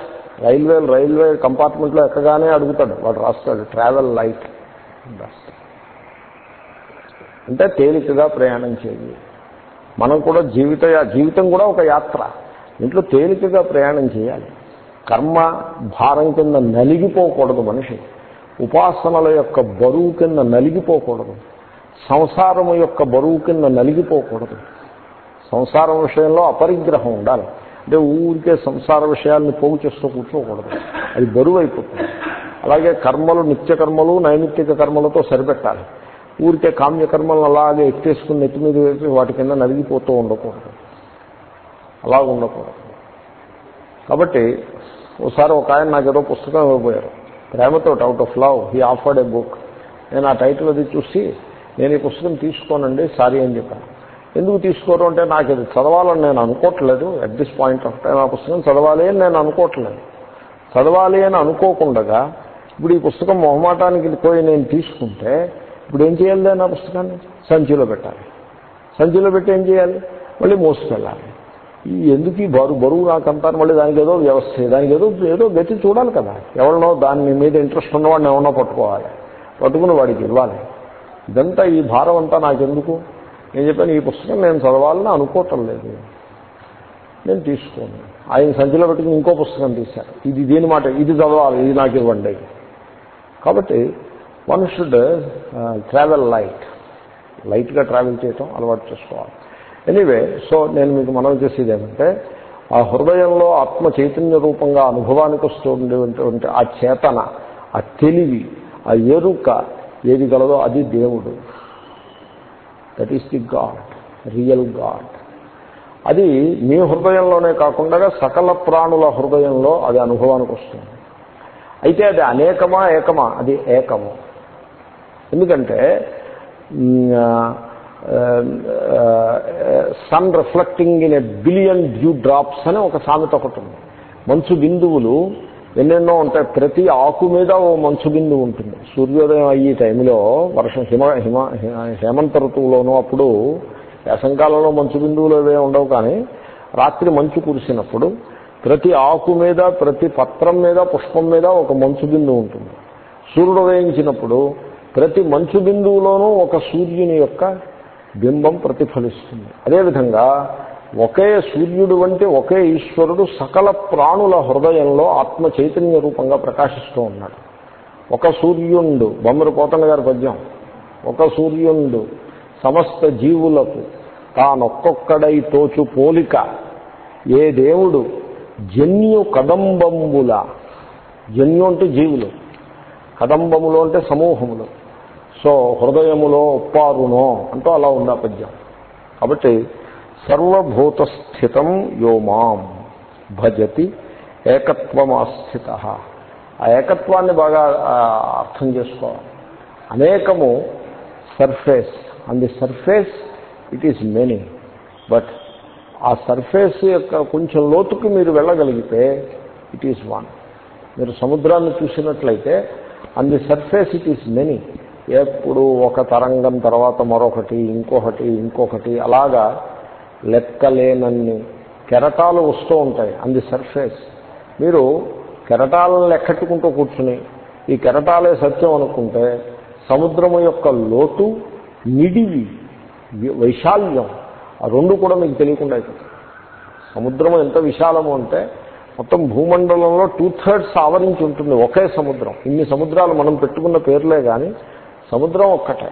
railway railway కంపార్ట్మెంట్లో ఎక్కగానే అడుగుతాడు. వాడు రాస్తాడు ట్రావెల్ లైట్ రాస్తాడు. అంటే తేలికగా ప్రయాణం చేయాలి మనం కూడా జీవిత జీవితం కూడా ఒక యాత్ర. ఇంట్లో తేలికగా ప్రయాణం చేయాలి. కర్మ భారం కింద నలిగిపోకూడదు మనిషి. ఉపాసనల యొక్క బరువు కింద నలిగిపోకూడదు. సంసారము యొక్క బరువు కింద నలిగిపోకూడదు. సంసారం విషయంలో అపరిగ్రహం ఉండాలి. అంటే ఊరికే సంసార విషయాల్ని పోగు చేస్తూ కూర్చోకూడదు. అది బరువు అయిపోతుంది అలాగే కర్మలు నిత్య కర్మలు నైమిత్తిక కర్మలతో సరిపెట్టాలి. ఊరికే కామ్యకర్మలను అలాగే ఎత్తేసుకుని నెత్తి మీద వేసి వాటి కింద నలిగిపోతూ ఉండకూడదు. అలా ఉండకూడదు కాబట్టి ఒకసారి ఒక ఆయన నాకు ఏదో పుస్తకం ఇవ్వబోయారు. ప్రేమతో out of love he offered a book నేను ఆ టైటిల్ అది చూసి నేను ఈ పుస్తకం తీసుకోనండి సారీ అని చెప్పాను. ఎందుకు తీసుకోరు అంటే నాకు ఇది చదవాలని నేను అనుకోవట్లేదు. At this point of time ఆ పుస్తకం చదవాలి అని నేను అనుకోవట్లేదు. చదవాలి అని అనుకోకుండా ఇప్పుడు ఈ పుస్తకం మొహమాటానికి పోయి నేను తీసుకుంటే ఇప్పుడు ఏం చేయాలి నా పుస్తకాన్ని? సంచిలో పెట్టాలి. సంచిలో పెట్టి ఏం చేయాలి? మళ్ళీ మోసుకెళ్ళాలి. ఎందుకు ఈ బరువు బరువు నాకు అంటాను మళ్ళీ దానికి ఏదో వ్యవస్థ దానికి ఏదో ఏదో గతి చూడాలి కదా. ఎవరినో దాని మీద ఇంట్రెస్ట్ ఉన్నవాడిని ఎవరినో పట్టుకోవాలి. పట్టుకుని వాడికి ఇవ్వాలి. ఇదంతా ఈ భారం అంతా నాకెందుకు? నేను చెప్పాను ఈ పుస్తకం నేను చదవాలని అనుకోవటం లేదు. నేను తీసుకోను. ఆయన సంచిలో పెట్టుకుని ఇంకో పుస్తకం తీశారు ఇది దీని మాట ఇది చదవాలి ఇది నాకు ఇవ్వండి. కాబట్టి వన్ షుడ్ ట్రావెల్ లైట్. లైట్గా ట్రావెల్ చేయటం అలవాటు చేసుకోవాలి. ఎనీవే సో నేను మీకు మనం చేసేది ఏమంటే ఆ హృదయంలో ఆత్మ చైతన్య రూపంగా అనుభవానికి వస్తూ ఉండేటువంటి ఆ చేతన ఆ తెలివి ఆ ఎరుక ఏది గలదో అది దేవుడు. That is the god real god అది మీ హృదయంలోనే కాకుండా సకల ప్రాణుల హృదయంలో అది అనుభవానికి వస్తుంది. అయితే అది అనేకమా ఏకమా? అది ఏకము. ఎందుకంటే sun reflecting in a billion dew drops అని ఒక సామెత ఒకటి ఉంది. మంచు బిందువులు ఎన్నెన్నో ఉంటాయి. ప్రతి ఆకు మీద ఓ మంచు బిందువు ఉంటుంది. సూర్యోదయం అయ్యే టైంలో వర్షం హిమ హిమ హేమంత ఋతువులోనూ అప్పుడు వేసంకాలంలో మంచు బిందువులు అవే ఉండవు కానీ రాత్రి మంచు కురిసినప్పుడు ప్రతి ఆకు మీద ప్రతి పత్రం మీద పుష్పం మీద ఒక మంచు బిందువు ఉంటుంది. సూర్యుడు ఉదయించినప్పుడు ప్రతి మంచు బిందువులోనూ ఒక సూర్యుని యొక్క బింబం ప్రతిఫలిస్తుంది అదేవిధంగా ఒకే సూర్యుడు వంటి ఒకే ఈశ్వరుడు సకల ప్రాణుల హృదయంలో ఆత్మ చైతన్య రూపంగా ప్రకాశిస్తూ ఉన్నాడు. ఒక సూర్యుండు బొమ్మరు పోతన్న గారి పద్యం. ఒక సూర్యుండు సమస్త జీవులకు తానొక్కొక్కడై తోచు పోలిక. ఏ దేవుడు? జన్యు కదంబంబుల జన్యు అంటే జీవులు. కదంబములు అంటే సమూహములు. సో హృదయములో ఉప్పారునో అంటూ అలా ఉంది ఆ పద్యం. కాబట్టి సర్వభూతస్థితం యో యోమాం భజతి ఏకత్వమాస్థిత. ఆ ఏకత్వాన్ని బాగా అర్థం చేసుకోవాలి అనేకము surface on the surface it is many but ఆ సర్ఫేస్ యొక్క కొంచెం లోతుకు మీరు వెళ్ళగలిగితే ఇట్ ఈస్ వన్ మీరు సముద్రాన్ని చూసినట్లయితే on the surface it is many ఎప్పుడు ఒక తరంగం తర్వాత మరొకటి ఇంకొకటి ఇంకొకటి అలాగా లెక్కలేనన్ని కెరటాలు వస్తూ ఉంటాయి ఆన్ ది సర్ఫేస్ మీరు కెరటాలను లెక్కెట్టుకుంటూ కూర్చుని ఈ కెరటాలే సత్యం అనుకుంటే సముద్రము యొక్క లోతు నిడివి వైశాల్యం ఆ రెండు కూడా మీకు తెలియకుండా అయిపోతుంది సముద్రం ఎంత విశాలము అంటే మొత్తం భూమండలంలో టూ థర్డ్స్ ఆవరించి ఉంటుంది ఒకే సముద్రం. ఇన్ని సముద్రాలు మనం పెట్టుకున్న పేర్లే కానీ సముద్రం ఒక్కటే.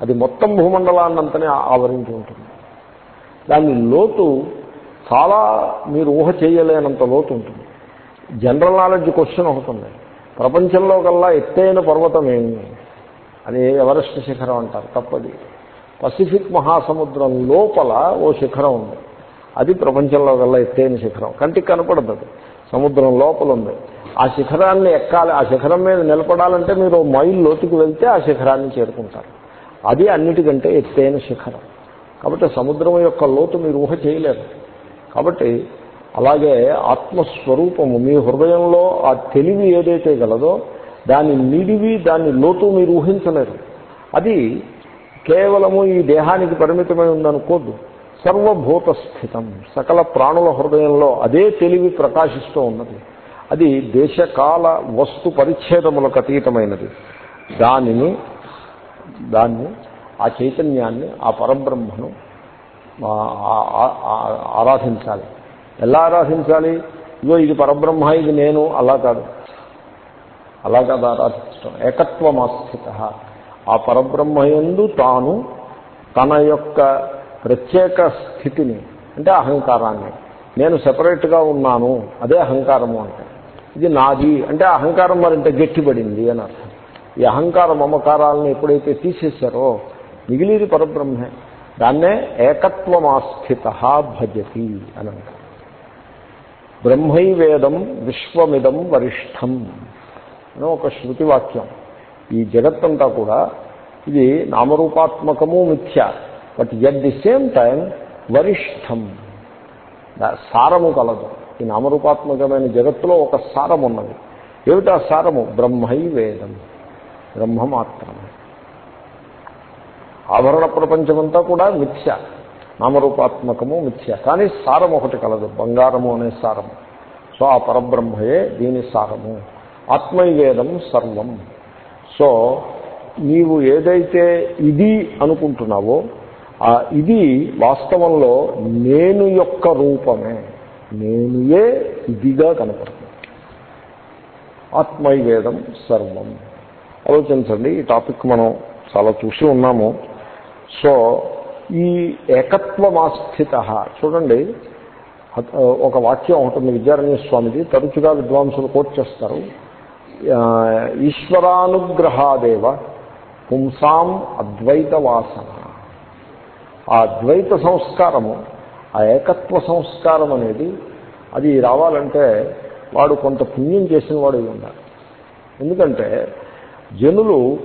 అది మొత్తం భూమండలాన్నంతనే ఆవరించి ఉంటుంది. దాని లోతు చాలా మీరు ఊహ చేయలేనంత లోతు ఉంటుంది. జనరల్ నాలెడ్జ్ క్వశ్చన్ ఒకటి ప్రపంచంలో కల్లా ఎత్తైన పర్వతం ఏమి? అది ఎవరెస్ట్ శిఖరం అంటారు. తప్పది. పసిఫిక్ మహాసముద్రం లోపల ఓ శిఖరం ఉంది. అది ప్రపంచంలో కల్లా ఎత్తైన శిఖరం. కంటికి కనపడదు సముద్రం లోపల ఉంది. ఆ శిఖరాన్ని ఎక్కాలి ఆ శిఖరం మీద నిలబడాలంటే మీరు మైల్ లోతుకి వెళ్తే ఆ శిఖరాన్ని చేరుకుంటారు. అది అన్నిటికంటే ఎత్తైన శిఖరం. కాబట్టి సముద్రం యొక్క లోతు మీరు ఊహ చేయలేరు. కాబట్టి అలాగే ఆత్మస్వరూపము మీ హృదయంలో ఆ తెలివి ఏదైతే గలదో దాని నిడివి దాని లోతు మీరు ఊహించలేరు. అది కేవలము ఈ దేహానికి పరిమితమై ఉందనుకోద్దు. సర్వభూత స్థితం సకల ప్రాణుల హృదయంలో అదే తెలివి ప్రకాశిస్తూ ఉన్నది. అది దేశకాల వస్తు పరిచ్ఛేదములకు అతీతమైనది. దానిని దాన్ని ఆ చైతన్యాన్ని ఆ పరబ్రహ్మను ఆరాధించాలి. ఎలా ఆరాధించాలి? ఇదో ఇది పరబ్రహ్మ ఇది నేను అలా కాదు. అలా కాదు ఆరాధించడం ఏకత్వమాస్థిత. ఆ పరబ్రహ్మయందు తాను తన యొక్క ప్రత్యేక స్థితిని అంటే అహంకారాన్ని నేను సెపరేట్గా ఉన్నాను అదే అహంకారము అంటే. ఇది నాది. అంటే అహంకారం మరింత గట్టిపడింది అని అర్థం. ఈ అహంకార మమకారాలను ఎప్పుడైతే తీసేశారో మిగిలిది పరబ్రహ్మే. దాన్నే ఏకత్వమాస్థిత భజతి అని అంటారు. బ్రహ్మైవేదం విశ్వమిదం వరిష్టం అని ఒక శృతి వాక్యం ఈ జగత్తంతా కూడా ఇది నామరూపాత్మకము మిథ్య. But at the same time వరిష్టం. సారము కలదు. ఈ నామరూపాత్మకమైన జగత్తులో ఒక సారం ఉన్నది. ఏమిటా సారము? బ్రహ్మై వేదం. బ్రహ్మ మాత్రమే ఆభరణ ప్రపంచమంతా కూడా మిథ్య. నామరూపాత్మకము మిథ్య. కానీ సారం ఒకటి కలదు. బంగారము అనే సారము సో ఆ పరబ్రహ్మయే దీని సారము. ఆత్మైవేదం సర్వం. సో నీవు ఏదైతే ఇది అనుకుంటున్నావో ఇది వాస్తవంలో నేను యొక్క రూపమే. నేనుయే ఇదిగా కనపడుతుంది. ఆత్మైవేదం సర్వం. ఆలోచించండి ఈ టాపిక్ మనం చాలా చూసి ఉన్నాము. సో ఈ ఏకత్వమాస్థిత చూడండి ఒక వాక్యం ఉంటుంది విద్యారణ్య స్వామిది తరచుగా విద్వాంసులు కోట్ చేస్తారు. ఈశ్వరానుగ్రహాదేవ పుంసాం అద్వైత వాసన ఆ అద్వైత సంస్కారము ఆ ఏకత్వ సంస్కారం అనేది అది రావాలంటే వాడు కొంత పుణ్యం చేసిన వాడు ఉండాలి. ఎందుకంటే జనులు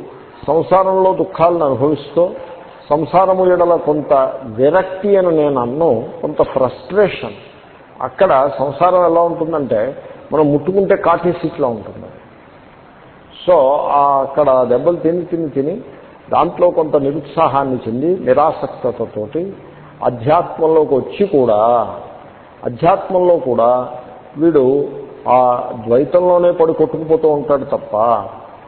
సంసారంలో దుఃఖాలను అనుభవిస్తూ సంసారము ఎడల కొంత విరక్తి అని నేను అన్ను కొంత ఫ్రస్ట్రేషన్. అక్కడ సంసారం ఎలా ఉంటుందంటే మనం ముట్టుకుంటే కాఫీ సీట్లో ఉంటుంది. సో అక్కడ దెబ్బలు తిని తిని తిని దాంట్లో కొంత నిరుత్సాహాన్ని చెంది నిరాసక్తతతోటి అధ్యాత్మంలోకి వచ్చి కూడా అధ్యాత్మంలో కూడా వీడు ఆ ద్వైతంలోనే పడి కొట్టుకుపోతూ ఉంటాడు తప్ప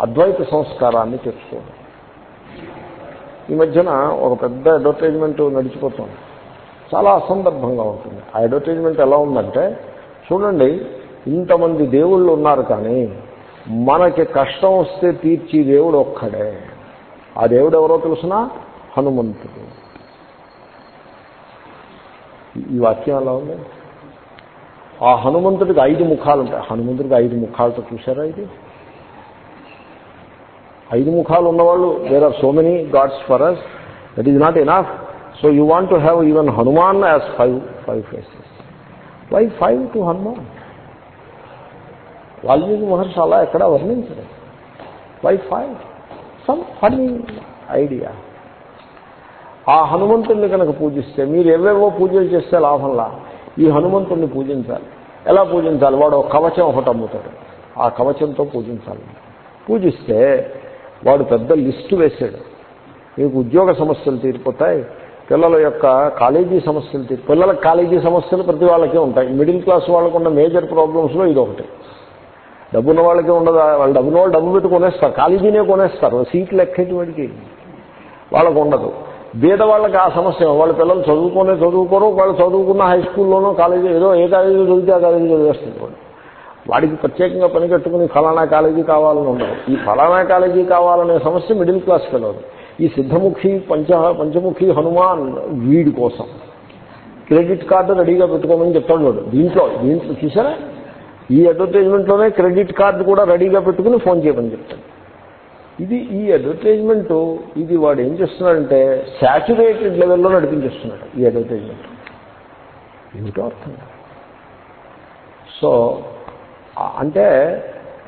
అద్వైత సంస్కారాన్ని తెచ్చుకోడు. ఈ మధ్యన ఒక పెద్ద అడ్వర్టైజ్మెంట్ నడిచిపోతుంది. చాలా అసందర్భంగా ఉంటుంది. ఆ అడ్వర్టైజ్మెంట్ ఎలా ఉందంటే చూడండి ఇంతమంది దేవుళ్ళు ఉన్నారు కానీ మనకి కష్టం వస్తే తీర్చి దేవుడు ఒక్కడే. ఆ దేవుడు ఎవరో తెలుసునా? హనుమంతుడు. ఈ వాక్యం ఎలా ఉంది? ఆ హనుమంతుడికి ఐదు ముఖాలు ఉంటాయి హనుమంతుడికి ఐదు ముఖాలతో చూసారా ఇది? ఐదు ముఖాలు ఉన్నవాళ్ళు there are so many gods for us that is not enough so you want to have even Hanuman as five five faces why five to Hanuman Valmiki Maharshi అలా ఎక్కడా వర్ణించలేదు. Why five some funny idea ఆ హనుమంతుడిని కనుక పూజిస్తే మీరు ఎవేవో పూజలు చేస్తే లాభంలా. ఈ హనుమంతుడిని పూజించాలి. ఎలా పూజించాలి? వాడు ఒక కవచం ఒకటి అమ్ముతాడు. ఆ కవచంతో పూజించాలి. పూజిస్తే వాడు పెద్ద లిస్టు వేసాడు మీకు ఉద్యోగ సమస్యలు తీరిపోతాయి పిల్లల యొక్క కాలేజీ సమస్యలు తీరు పిల్లల కాలేజీ సమస్యలు ప్రతి వాళ్ళకే ఉంటాయి. మిడిల్ క్లాస్ వాళ్ళకు ఉన్న మేజర్ ప్రాబ్లమ్స్లో ఇది ఒకటి. డబ్బున్న వాళ్ళకి ఉండదు? వాళ్ళు డబ్బున్న వాళ్ళు డబ్బు పెట్టి కొనేస్తారు. కాలేజీనే కొనేస్తారు. సీట్లు ఎక్కేటి వాడికి? వాళ్ళకు ఉండదు. బీద వాళ్ళకి ఆ సమస్య. వాళ్ళ పిల్లలు చదువుకునే చదువుకోరు వాళ్ళు చదువుకున్న హై స్కూల్లోనో కాలేజీ ఏదో ఏ కాలేజీలో చదివితే ఆ కాలేజీ చదివేస్తుంది వాడికి ప్రత్యేకంగా పని కట్టుకుని ఫలానా కాలేజీ కావాలని ఉండదు. ఈ ఫలానా కాలేజీ కావాలనే సమస్య మిడిల్ క్లాస్ పిల్లలు ఈ సిద్ధముఖి పంచ పంచముఖి హనుమాన్ వీడి కోసం. క్రెడిట్ కార్డు రెడీగా పెట్టుకోమని చెప్తాడు వాడు. దీంట్లో దీంట్లో చూసారా? ఈ అడ్వర్టైజ్మెంట్లోనే క్రెడిట్ కార్డు కూడా రెడీగా పెట్టుకుని ఫోన్ చేయమని చెప్తాడు. ఇది ఈ అడ్వర్టైజ్మెంట్ ఇది వాడు ఏం చేస్తున్నాడంటే శాచురేటెడ్ లెవెల్లో నడిపించేస్తున్నాడు ఈ అడ్వర్టైజ్మెంట్ ఏమిటో అర్థం సో అంటే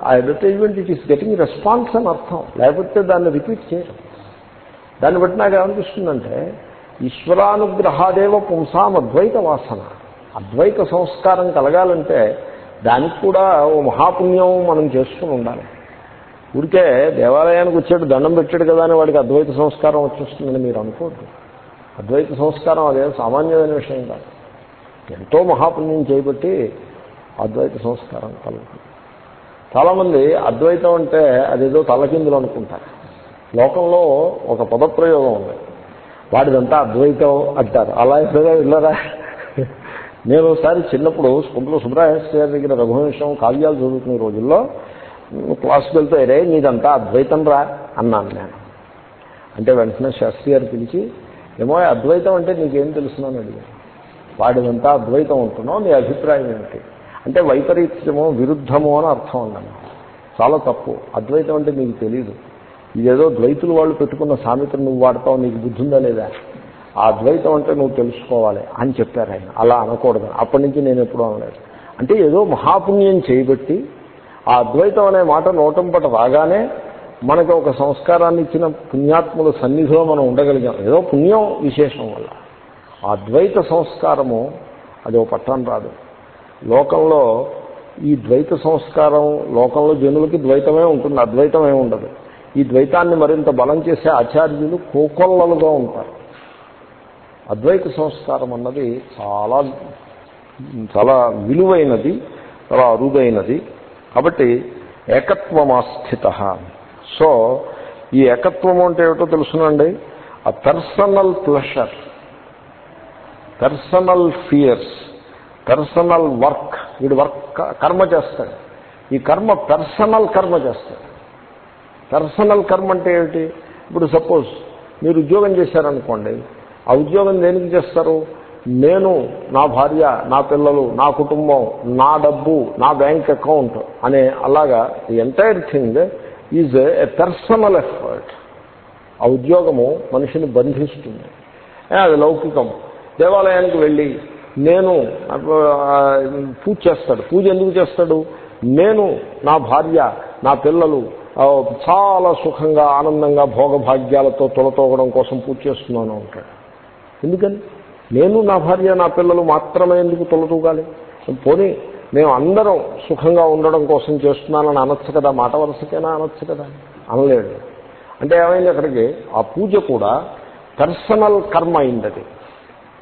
ఆ advertisement it is getting response అని అర్థం. లేకపోతే దాన్ని రిపీట్ చేయరు దాన్ని బట్టి నాకు ఏమనిపిస్తుందంటే ఈశ్వరానుగ్రహాదేవ పుంసాం అద్వైత వాసన అద్వైత సంస్కారం కలగాలంటే దానికి కూడా ఓ మహాపుణ్యం మనం చేసుకుని ఉండాలి. ఊరికే దేవాలయానికి వచ్చాడు దండం పెట్టాడు కదా అని వాడికి అద్వైత సంస్కారం వచ్చేస్తుందని మీరు అనుకోవద్దు. అద్వైత సంస్కారం అదేం సామాన్యమైన విషయం కాదు. ఎంతో మహాపుణ్యం చేయబట్టి అద్వైత సంస్కారం కలుగుతుంది. చాలామంది అద్వైతం అంటే అదేదో తలకిందులు అనుకుంటారు. లోకంలో ఒక పదప్రయోగం ఉంది. వాడిదంతా అద్వైతం అంటారు. అలా ఎప్పుడైనా వెళ్ళరా నేను ఒకసారి చిన్నప్పుడు స్కూల్లో సుబ్రహ్మణ్య గారి దగ్గర రఘువంశం కావ్యాలు చదువుకునే రోజుల్లో క్లాస్కి వెళ్తే రే నీదంతా అద్వైతం రా అన్నాను నేను. అంటే వెంటనే శాస్త్రి గారు పిలిచి ఏమో అద్వైతం అంటే నీకేం తెలుసునని అడిగాను వాడిదంతా అద్వైతం ఉంటున్నావు నీ అభిప్రాయం ఏమిటి? అంటే వైపరీత్యమో విరుద్ధమో అని అర్థం అన్నాను చాలా తప్పు. అద్వైతం అంటే నీకు తెలియదు ఇదేదో ద్వైతులు వాళ్ళు పెట్టుకున్న సామెతను నువ్వు వాడతావు నీకు బుద్ధి ఉందా లేదా? ఆ అద్వైతం అంటే నువ్వు తెలుసుకోవాలి అని చెప్పారు ఆయన. అలా అనకూడదు. అప్పటి నుంచి నేను ఎప్పుడూ అనలేదు. అంటే ఏదో మహాపుణ్యం చేయబట్టి ఆ అద్వైతం అనే మాట నోటంపట రాగానే మనకి ఒక సంస్కారాన్ని ఇచ్చిన పుణ్యాత్ముల సన్నిధిలో మనం ఉండగలిగాం. ఏదో పుణ్యం విశేషం వల్ల. ఆ అద్వైత సంస్కారము అది ఒక పట్టం రాదు. లోకంలో ఈ ద్వైత సంస్కారం లోకంలో జనులకి ద్వైతమే ఉంటుంది అద్వైతమే ఉండదు. ఈ ద్వైతాన్ని మరింత బలం చేసే ఆచార్యులు కోకొల్లలుగా ఉంటారు. అద్వైత సంస్కారం అన్నది చాలా చాలా విలువైనది చాలా అరుదైనది. కాబట్టి ఏకత్వమాస్థిత. సో ఈ ఏకత్వము అంటే ఏమిటో తెలుసునండి? ఆ personal pleasure personal fears personal work వీడు వర్క్ కర్మ చేస్తాడు. ఈ కర్మ పర్సనల్ కర్మ చేస్తాడు. పర్సనల్ కర్మ అంటే ఏమిటి? ఇప్పుడు సపోజ్ మీరు ఉద్యోగం చేశారనుకోండి ఆ ఉద్యోగం దేనికి చేస్తారు? నేను నా భార్య నా పిల్లలు నా కుటుంబం నా డబ్బు నా బ్యాంక్ అకౌంట్ అనే అలాగా the entire thing is a personal effort. ఆ ఉద్యోగము మనిషిని బంధిస్తుంది. అది లౌకికం. దేవాలయానికి వెళ్ళి నేను పూజ చేస్తాడు. పూజ ఎందుకు చేస్తాడు? నేను నా భార్య నా పిల్లలు చాలా సుఖంగా ఆనందంగా భోగభాగ్యాలతో తొలతోగడం కోసం పూజ చేస్తున్నాను అంటాడు. ఎందుకని? నేను నా భార్య నా పిల్లలు మాత్రమే ఎందుకు తొలతూగాలి? పోనీ మేము అందరం సుఖంగా ఉండడం కోసం చేస్తున్నానని అనొచ్చు కదా మాట వరుసకైనా అనొచ్చు కదా? అనలేడు అంటే ఏమైంది అక్కడికి? ఆ పూజ కూడా పర్సనల్ కర్మ అయింది అది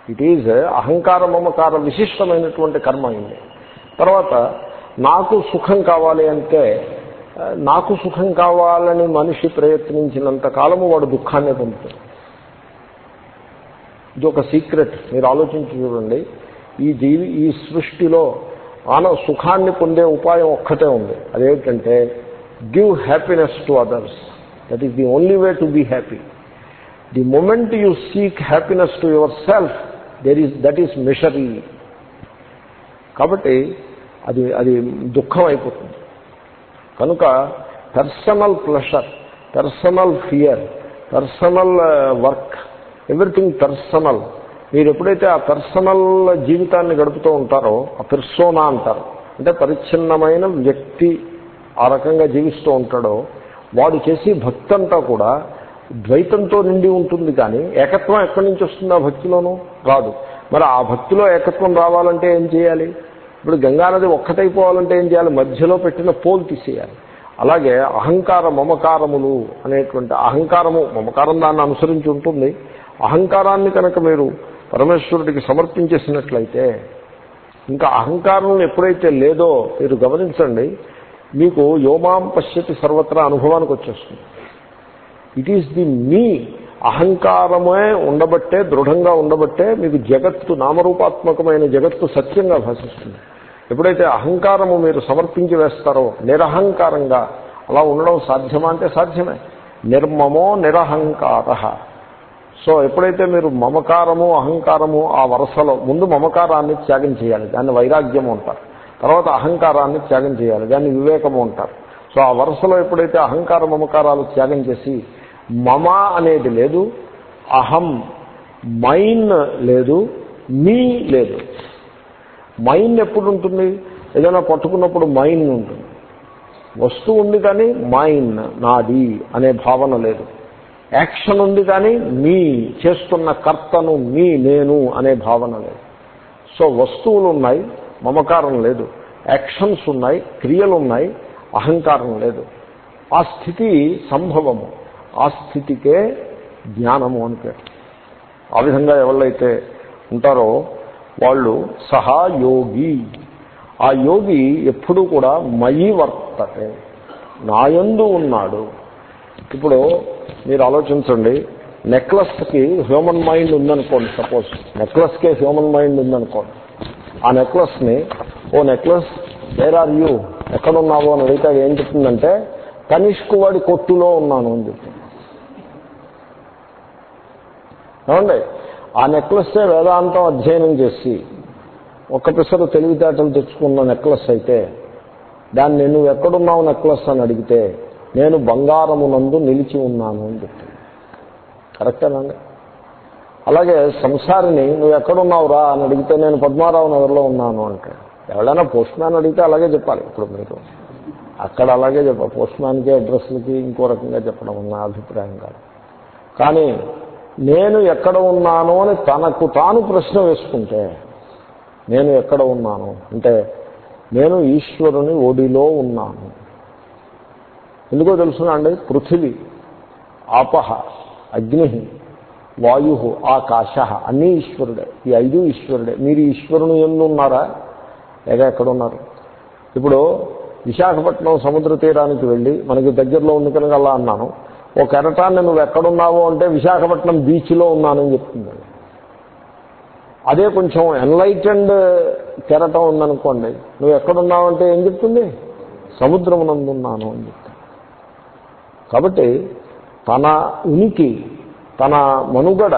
ఇట్ ఈజ్ అహంకార మమకార విశిష్టమైనటువంటి కర్మ అయింది. తర్వాత నాకు సుఖం కావాలి అంటే నాకు సుఖం కావాలని మనిషి ప్రయత్నించినంత కాలము వాడు దుఃఖాన్ని పొందుతాడు. ఇది ఒక సీక్రెట్ మీరు ఆలోచించి చూడండి. ఈ జీవి ఈ సృష్టిలో ఆన సుఖాన్ని పొందే ఉపాయం ఒక్కటే ఉంది. అదేమిటంటే give happiness to others. That is the only way to be happy the moment you seek happiness to yourself there is that is misery కాబట్టి అది అది దుఃఖం అయిపోతుంది. కనుక personal pleasure personal fear personal work everything personal. మీరు ఎప్పుడైతే ఆ personal జీవితాన్ని గడుపుతూ ఉంటారో ఆ పెర్సోనా అంటారు. అంటే పరిచ్ఛిన్నమైన వ్యక్తి ఆ రకంగా జీవిస్తూ ఉంటాడో వాడు చేసి భక్తి అంతా కూడా ద్వైతంతో నిండి ఉంటుంది కానీ ఏకత్వం ఎక్కడి నుంచి వస్తుంది ఆ భక్తిలోనూ? రాదు. మరి ఆ భక్తిలో ఏకత్వం రావాలంటే ఏం చేయాలి? ఇప్పుడు గంగానది ఒక్కటైపోవాలంటే ఏం చేయాలి? మధ్యలో పెట్టిన పోల్ తీసేయాలి. అలాగే అహంకార మమకారములు అనేటువంటి అహంకారము మమకారం దాన్ని అనుసరించి ఉంటుంది. అహంకారాన్ని కనుక మీరు పరమేశ్వరుడికి సమర్పించేసినట్లయితే ఇంకా అహంకారం ఎప్పుడైతే లేదో మీరు గమనించండి మీకు యోమాం పశ్యతి సర్వత్రా అనుభవానికి వచ్చేస్తుంది. ఇట్ ఈస్ ది మీ అహంకారమే ఉండబట్టే దృఢంగా ఉండబట్టే మీకు జగత్తు నామరూపాత్మకమైన జగత్తు సత్యంగా భాషిస్తుంది. ఎప్పుడైతే అహంకారము మీరు సమర్పించి వేస్తారో నిరహంకారంగా అలా ఉండడం సాధ్యమా? అంటే సాధ్యమే. నిర్మమో నిరహంకార. సో ఎప్పుడైతే మీరు మమకారము అహంకారము ఆ వరుసలో ముందు మమకారాన్ని త్యాగం చేయాలి. దాన్ని వైరాగ్యము అంటారు. తర్వాత అహంకారాన్ని త్యాగం చేయాలి. దాన్ని వివేకము అంటారు. సో ఆ వరుసలో ఎప్పుడైతే అహంకార మమకారాలు త్యాగం చేసి మమ అనేది లేదు అహం మైన్ లేదు మీ లేదు. మైన్ ఎప్పుడు ఉంటుంది? ఏదైనా పట్టుకున్నప్పుడు మైన్ ఉంటుంది. వస్తువు ఉంది కానీ మైన్ నాది అనే భావన లేదు. యాక్షన్ ఉంది కానీ మీ చేస్తున్న కర్తను మీ నేను అనే భావన లేదు. సో వస్తువులు ఉన్నాయి మమకారం లేదు. యాక్షన్స్ ఉన్నాయి క్రియలు ఉన్నాయి అహంకారం లేదు. ఆ స్థితి సంభవము. ఆ స్థితికే జ్ఞానము అని పేరు. ఆ విధంగా ఎవళ్ళైతే ఉంటారో వాళ్ళు సహాయోగి. ఆ యోగి ఎప్పుడూ కూడా మయి వర్తతే నాయందు ఉన్నాడు. ఇప్పుడు మీరు ఆలోచించండి. నెక్లెస్కి హ్యూమన్ మైండ్ ఉందనుకోండి సపోజ్. నెక్లెస్కే హ్యూమన్ మైండ్ ఉందనుకోండి. ఆ నెక్లెస్ని ఓ నెక్లెస్ వేర్ ఆర్ యూ ఎక్కడున్నావు? అని అడిగితే అది ఏం చెప్తుందంటే కనిష్కు వాడి కొట్టులో ఉన్నాను అని చెప్తుంది. ఏమండి? ఆ నెక్లెస్సే వేదాంతం అధ్యయనం చేసి ఒక్క పిసరు తెలివితేటలు తెచ్చుకున్న నెక్లెస్ అయితే దాన్ని నువ్వు ఎక్కడున్నావు నెక్లెస్ అని అడిగితే నేను బంగారమునందు నిలిచి ఉన్నాను అని చెప్తుంది. కరెక్టేనండి అలాగే సంసారిని నువ్వు ఎక్కడున్నావురా? అని అడిగితే నేను పద్మారావు నగర్లో ఉన్నాను అంటే. ఎవరైనా పోస్ట్ మ్యాన్ అడిగితే అలాగే చెప్పాలి. ఇప్పుడు మీరు అక్కడ అలాగే చెప్పాలి పోస్ట్ మ్యాన్కి అడ్రస్లకి ఇంకో రకంగా చెప్పడం నా అభిప్రాయం కాదు. కానీ నేను ఎక్కడ ఉన్నాను అని తనకు తాను ప్రశ్న వేసుకుంటే నేను ఎక్కడ ఉన్నాను? అంటే నేను ఈశ్వరుని ఒడిలో ఉన్నాను. ఎందుకో తెలుసునా అండి? పృథివీ ఆపహ అగ్ని వాయు ఆకాశ అన్నీ ఈశ్వరుడే. ఈ ఐదు ఈశ్వరుడే. మీరు ఈశ్వరుని ఎందు ఉన్నారా? లేక ఎక్కడున్నారు ఇప్పుడు విశాఖపట్నం సముద్ర తీరానికి వెళ్ళి మనకి దగ్గరలో ఉంది కనుక అలా అన్నాను. ఓ కెరటాన్ని నువ్వు ఎక్కడున్నావు అంటే విశాఖపట్నం బీచ్లో ఉన్నానని చెప్తుంది అదే కొంచెం ఎన్లైటెండ్ కెరటం ఉందనుకోండి. నువ్వు ఎక్కడున్నావు అంటే ఏం చెప్తుంది? సముద్రమునందున్నాను అని చెప్తుంది. కాబట్టి తన ఉనికి తన మనుగడ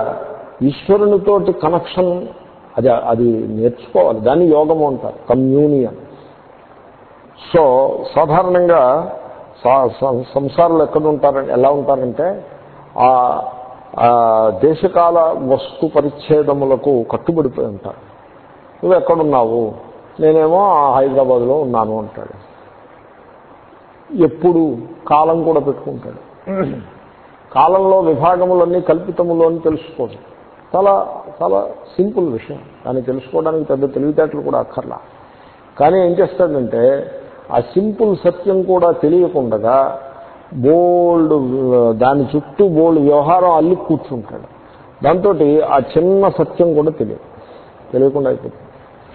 ఈశ్వరునితోటి కనెక్షన్ అది అది నేర్చుకోవాలి. దాన్ని యోగము అంటారు కమ్యూనియన్. సో సాధారణంగా సంసారాలు ఎక్కడుంటారని ఎలా ఉంటారంటే ఆ దేశకాల వస్తు పరిచ్ఛేదములకు కట్టుబడిపోయి ఉంటారు. నువ్వు ఎక్కడున్నావు? నేనేమో హైదరాబాద్లో ఉన్నాను అంటాడు. ఎప్పుడు కాలం కూడా పెట్టుకుంటాడు. కాలంలో విభాగములన్నీ కల్పితములు అని తెలుసుకోదు చాలా చాలా సింపుల్ విషయం. దాన్ని తెలుసుకోవడానికి పెద్ద తెలివితేటలు కూడా అక్కర్లా. కానీ ఏం చేస్తాడంటే ఆ సింపుల్ సత్యం కూడా తెలియకుండా బోల్డ్ దాని చుట్టూ బోల్డ్ వ్యవహారం అల్లి కూర్చుంటాడు. దాంతో ఆ చిన్న సత్యం కూడా తెలియదు. తెలియకుండా అయిపోతుంది.